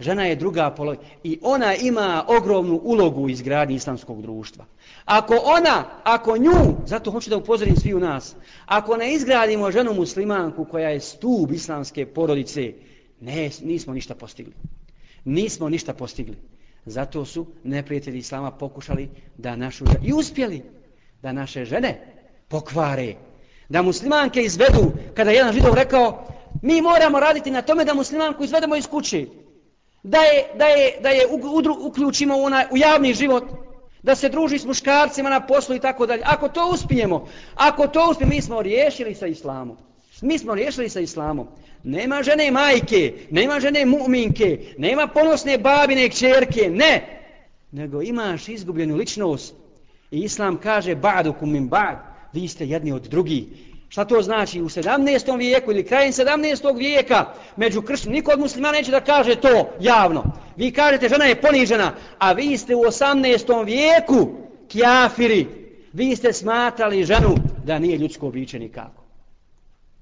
D: Žena je druga polovina. I ona ima ogromnu ulogu u izgradnji islamskog društva. Ako ona, ako nju, zato hoću da upozorim svi u nas, ako ne izgradimo ženu muslimanku koja je stub islamske porodice, ne, nismo ništa postigli. Nismo ništa postigli. Zato su neprijatelji islama pokušali da našu ženu, i uspjeli da naše žene pokvare. Da muslimanke izvedu, kada jedan židov rekao, mi moramo raditi na tome da muslimanku izvedemo iz kuće. Da je, da je, da je uključimo u, ona, u javni život, da se druži s muškarcima na poslu i tako dalje. Ako to uspijemo, ako to uspijemo, mi smo riješili sa islamom. Mi smo riješili sa islamom. Nema žene majke, nema žene mu'minke, nema ponosne babine kćerke, ne. Nego imaš izgubljenu ličnost. I islam kaže, ba'dukum min ba'd, vi ste jedni od drugih. Šta to znači? U 17. vijeku ili krajem 17. vijeka među kršćanima, niko od muslima neće da kaže to javno. Vi kažete žena je ponižena, a vi ste u 18. vijeku kjafiri. Vi ste smatrali ženu da nije ljudsko biće nikako.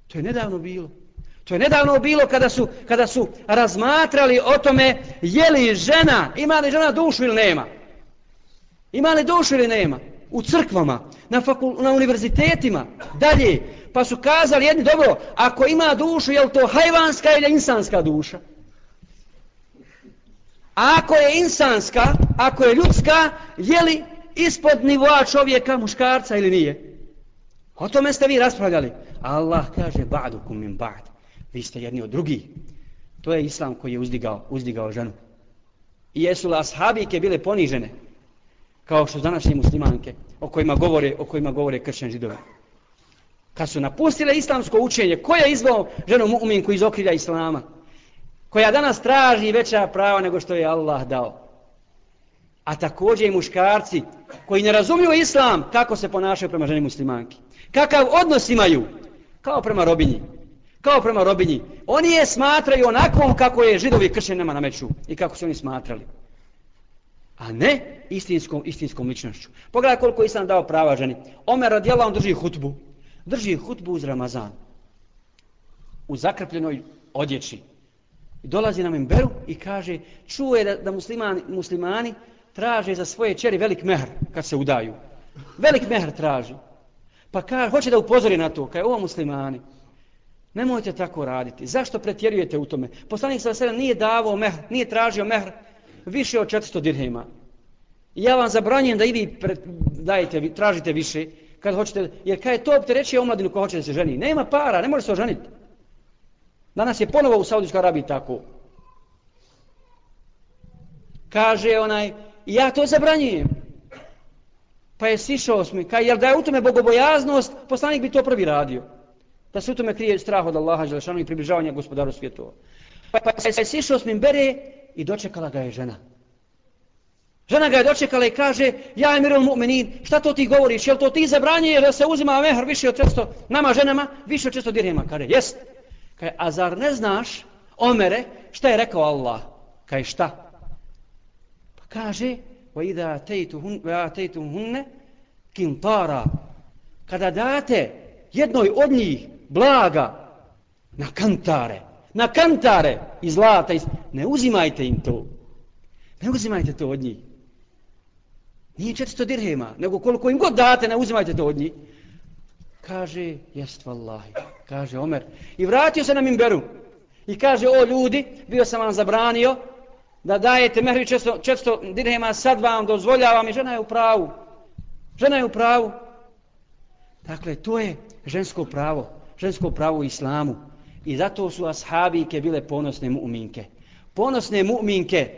D: To je nedavno bilo. To je nedavno bilo kada su, kada su razmatrali o tome je li žena, ima li žena dušu ili nema. Ima li dušu ili nema? U crkvama, na, fakul, na univerzitetima, dalje, pa su kazali jedni, dobro, ako ima dušu, je li to hajvanska ili insanska duša? A ako je insanska, ako je ljudska, je li ispod nivoa čovjeka, muškarca ili nije? O tome ste vi raspravljali. Allah kaže, ba'dukum min ba'd. Vi ste jedni od drugih. To je islam koji je uzdigao, uzdigao ženu. I jesu li ashabike bile ponižene? Kao što današnje muslimanke, o kojima govore, o kojima govore kršćan židove kad su napustile islamsko učenje, ko je izvao ženu mu'minku iz okrilja islama? Koja danas traži veća prava nego što je Allah dao. A također i muškarci koji ne razumiju islam kako se ponašaju prema ženi muslimanki. Kakav odnos imaju? Kao prema robinji. Kao prema robinji. Oni je smatraju onakvom kako je židovi kršćanima nama nameću. I kako su oni smatrali. A ne istinskom, istinskom ličnošću. Pogledaj koliko islam dao prava ženi. Omer radijala on drži hutbu. Drži hutbu uz Ramazan. U zakrpljenoj odjeći. I dolazi na Memberu i kaže čuje da, da muslimani, muslimani traže za svoje čeri velik mehr kad se udaju. Velik mehr traži. Pa kaže, hoće da upozori na to. Kaj ovo muslimani nemojte tako raditi. Zašto pretjerujete u tome? Poslanik sa sebe nije davao mehr nije tražio mehr više od 400 dirhema ja vam zabranjem da i vi dajete, tražite više kad hoćete, jer kada je to opterećuje omladinu ko hoće da se ženi, nema para, ne može se oženiti. Danas je ponovo u Saudijskoj Arabiji tako. Kaže onaj, ja to zabranjujem. Pa je sišao smi, kaj, jer da je u tome bogobojaznost, poslanik bi to prvi radio. Da se u tome krije strah od Allaha, Želešanu i približavanja gospodaru svjetova. Pa, pa je sišao smi bere i dočekala ga je žena. Žena ga je dočekala i kaže, ja je mirom mu'menin, šta to ti govoriš, jel to ti zabranje da se uzima mehr više od 400, nama ženama, više od 400 dirhema? Kaže, jest. Kaže, a zar ne znaš, omere, šta je rekao Allah? Kaže, šta? Pa kaže, wa idha tejtum hunne, kintara, kada date jednoj od njih blaga, Na kantare. Na kantare i zlata. Iz... Ne uzimajte im to. Ne uzimajte to od njih. Nije 400 dirhema, nego koliko im god date, ne uzimajte to od njih. Kaže, jest vallahi. Kaže Omer. I vratio se na Mimberu. I kaže, o ljudi, bio sam vam zabranio da dajete mehri 400, 400 dirhema, sad vam dozvoljavam i žena je u pravu. Žena je u pravu. Dakle, to je žensko pravo. Žensko pravo u islamu. I zato su ashabike bile ponosne mu'minke. Ponosne mu'minke.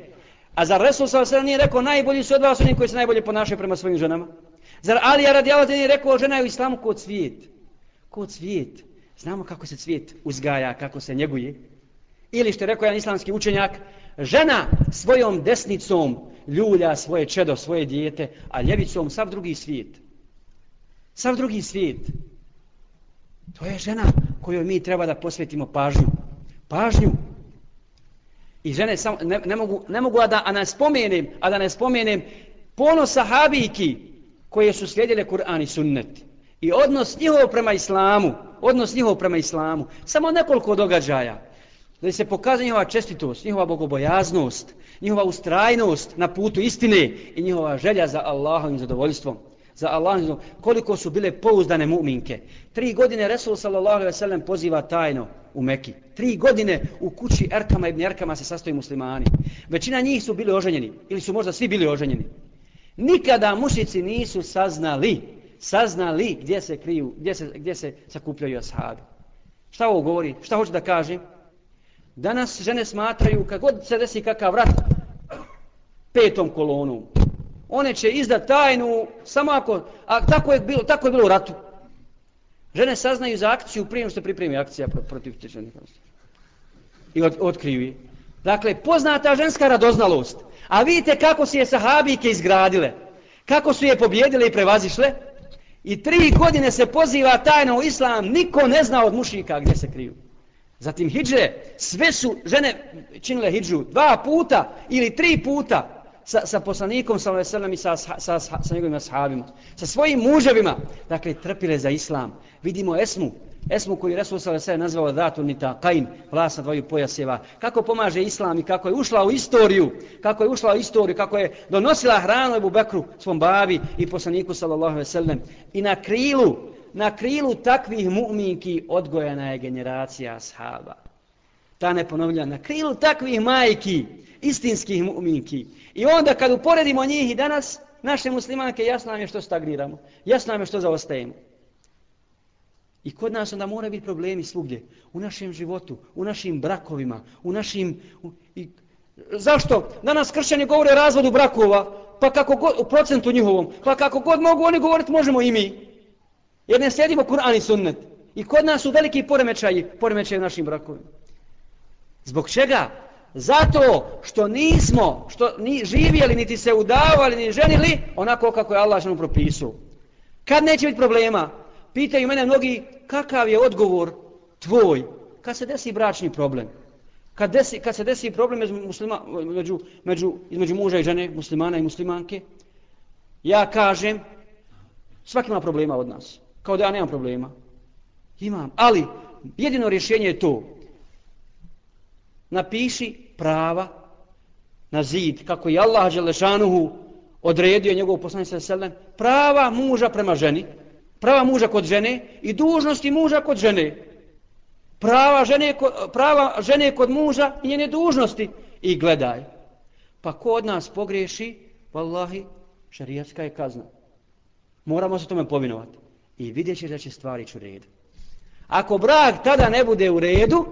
D: A za Resul sa osrem nije rekao najbolji su od vas oni koji se najbolje ponašaju prema svojim ženama? Zar Alija radijalata nije rekao žena je u islamu kod cvijet? Kod cvijet. Znamo kako se cvijet uzgaja, kako se njeguje. Ili što je rekao jedan islamski učenjak, žena svojom desnicom ljulja svoje čedo, svoje dijete, a ljevicom sav drugi svijet. Sav drugi svijet. To je žena kojoj mi treba da posvetimo pažnju. Pažnju. I žene sam, ne, ne, mogu, ne mogu a da, a ne spomenem, a da ne spomenem ponos sahabiki koje su slijedile Kur'an i sunnet. I odnos njihov prema islamu, odnos njihov prema islamu. Samo nekoliko događaja. Da se pokazuje njihova čestitost, njihova bogobojaznost, njihova ustrajnost na putu istine i njihova želja za Allahovim zadovoljstvom za Allah, koliko su bile pouzdane mu'minke. Tri godine Resul sallallahu alaihi sallam poziva tajno u Meki. Tri godine u kući Erkama ibn Erkama se sastoji muslimani. Većina njih su bili oženjeni, ili su možda svi bili oženjeni. Nikada mušici nisu saznali, saznali gdje se kriju, gdje se, gdje se sakupljaju ashabi. Šta ovo govori? Šta hoće da kaže? Danas žene smatraju, kad god se desi kakav vrat, petom kolonom, one će izdat tajnu samo ako, a tako je bilo, tako je bilo u ratu. Žene saznaju za akciju prije što pripremi akcija protiv tečenih I od, otkriju Dakle, poznata ženska radoznalost. A vidite kako su je sahabike izgradile. Kako su je pobjedile i prevazišle. I tri godine se poziva tajno u islam. Niko ne zna od mušika gdje se kriju. Zatim hidže, sve su žene činile hidžu dva puta ili tri puta sa, sa poslanikom sa i sa, sa, sa, sa njegovim ashabima, sa svojim muževima, dakle, trpile za islam. Vidimo Esmu, Esmu koji Resul sa Veselem nazvao Zatun Nita Kain, vlast na dvoju pojaseva, kako pomaže islam i kako je ušla u istoriju, kako je ušla u istoriju, kako je donosila hranu Ebu Bekru svom babi i poslaniku sallallahu alejhi ve sellem i na krilu, na krilu takvih mu'minki odgojena je generacija ashaba. Ta ne ponovlja, na krilu takvih majki, istinskih mu'minki, I onda kad uporedimo njih i danas, naše muslimanke, jasno nam je što stagniramo. Jasno nam je što zaostajemo. I kod nas onda mora biti problemi svugdje. U našem životu, u našim brakovima, u našim... U, i, zašto? Danas kršćani govore o razvodu brakova, pa kako god, u procentu njihovom, pa kako god mogu oni govoriti, možemo i mi. Jer ne sjedimo Kur'an i sunnet. I kod nas su veliki poremećaji, poremećaji u našim brakovima. Zbog čega? Zato što nismo, što ni živjeli, niti se udavali, ni ženili, onako kako je Allah što propisao. Kad neće biti problema? Pitaju mene mnogi, kakav je odgovor tvoj kad se desi bračni problem? Kad, desi, kad se desi problem među, muslima, među, među, između muža i žene, muslimana i muslimanke, ja kažem, svaki ima problema od nas. Kao da ja nemam problema. Imam. Ali, jedino rješenje je to napiši prava na zid, kako je Allah Đelešanuhu odredio njegov poslanik sa selem, prava muža prema ženi, prava muža kod žene i dužnosti muža kod žene. Prava žene, prava žene kod muža i njene dužnosti. I gledaj, pa ko od nas pogreši, vallahi, šarijatska je kazna. Moramo se tome povinovati. I vidjet će da će stvari u redu. Ako brak tada ne bude u redu,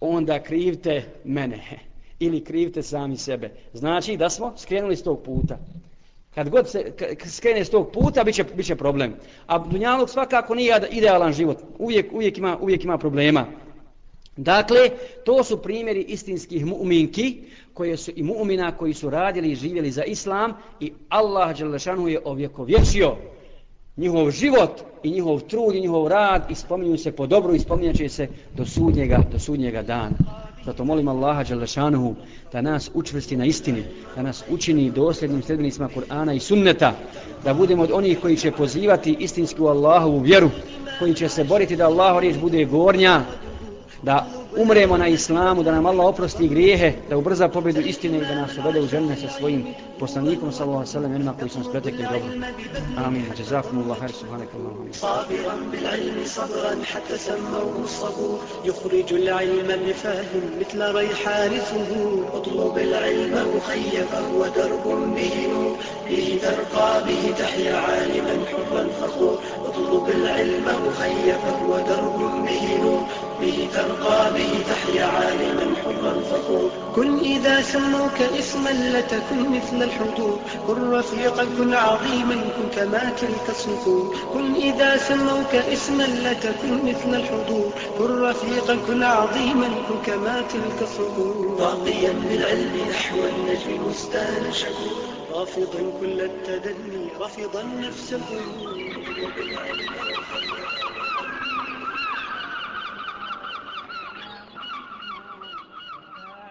D: onda krivite mene (laughs) ili krivite sami sebe. Znači da smo skrenuli s tog puta. Kad god se skrene s tog puta, biće, biće problem. A Dunjalog svakako nije idealan život. Uvijek, uvijek, ima, uvijek ima problema. Dakle, to su primjeri istinskih mu'minki, koje su i mu'mina koji su radili i živjeli za islam i Allah Đelešanu je ovjekovječio njihov život i njihov trud i njihov rad i spominju se po dobru i spominjat će se do sudnjega, do sudnjega dana. Zato molim Allaha Đalešanuhu da nas učvrsti na istini, da nas učini dosljednim sljedbenicima Kur'ana i sunneta, da budemo od onih koji će pozivati istinsku Allahovu vjeru, koji će se boriti da Allahov riječ bude gornja, da umremo na islamu, da nam Allah oprosti grijehe, da ubrza pobjedu istine i da nas uvede u žene sa svojim poslanikom, sallallahu alaihi sallam, onima koji su nas pretekli dobro. Amin. Jazakum Allah, hajr, subhanak Allah.
F: صابرا بالعلم صبرا حتى سموه الصبور يخرج العلم لفاهم مثل ريحان ثبور اطلب العلم مخيف فهو درب به نور به ترقى به تحيا عالما حرا فخور اطلب العلم مخيف فهو درب به نور به ترقى به تحيا عالما حرا فخور. كن إذا سموك اسما لتكن مثل الحضور. كن رفيقا كن عظيما كن كما تلك الصخور. كن إذا سموك اسما لتكن مثل الحضور. كن رفيقا كن عظيما كن كما تلك الصخور. راقيا بالعلم نحو النجم مستان شكور رافضا كل التدني رافضا نفسه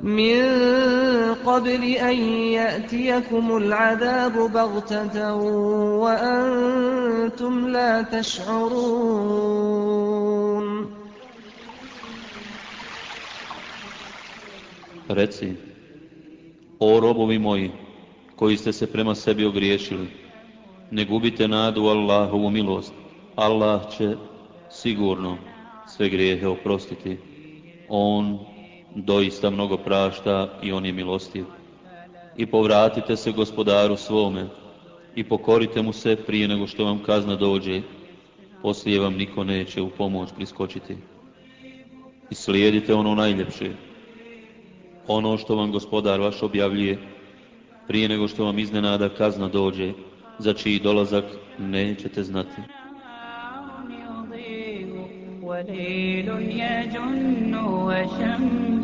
C: من قبل أن يأتيكم العذاب بغتة وأنتم لا تشعرون
G: Reci, o robovi moji, koji ste se prema sebi ogriješili, ne gubite nadu u Allahovu milost. Allah će sigurno sve grijehe oprostiti. On doista mnogo prašta i on je milostiv. I povratite se gospodaru svome i pokorite mu se prije nego što vam kazna dođe, poslije vam niko neće u pomoć priskočiti. I slijedite ono najljepše, ono što vam gospodar vaš objavljuje, prije nego što vam iznenada kazna dođe, za čiji dolazak nećete znati.
H: وليل يجن وشمس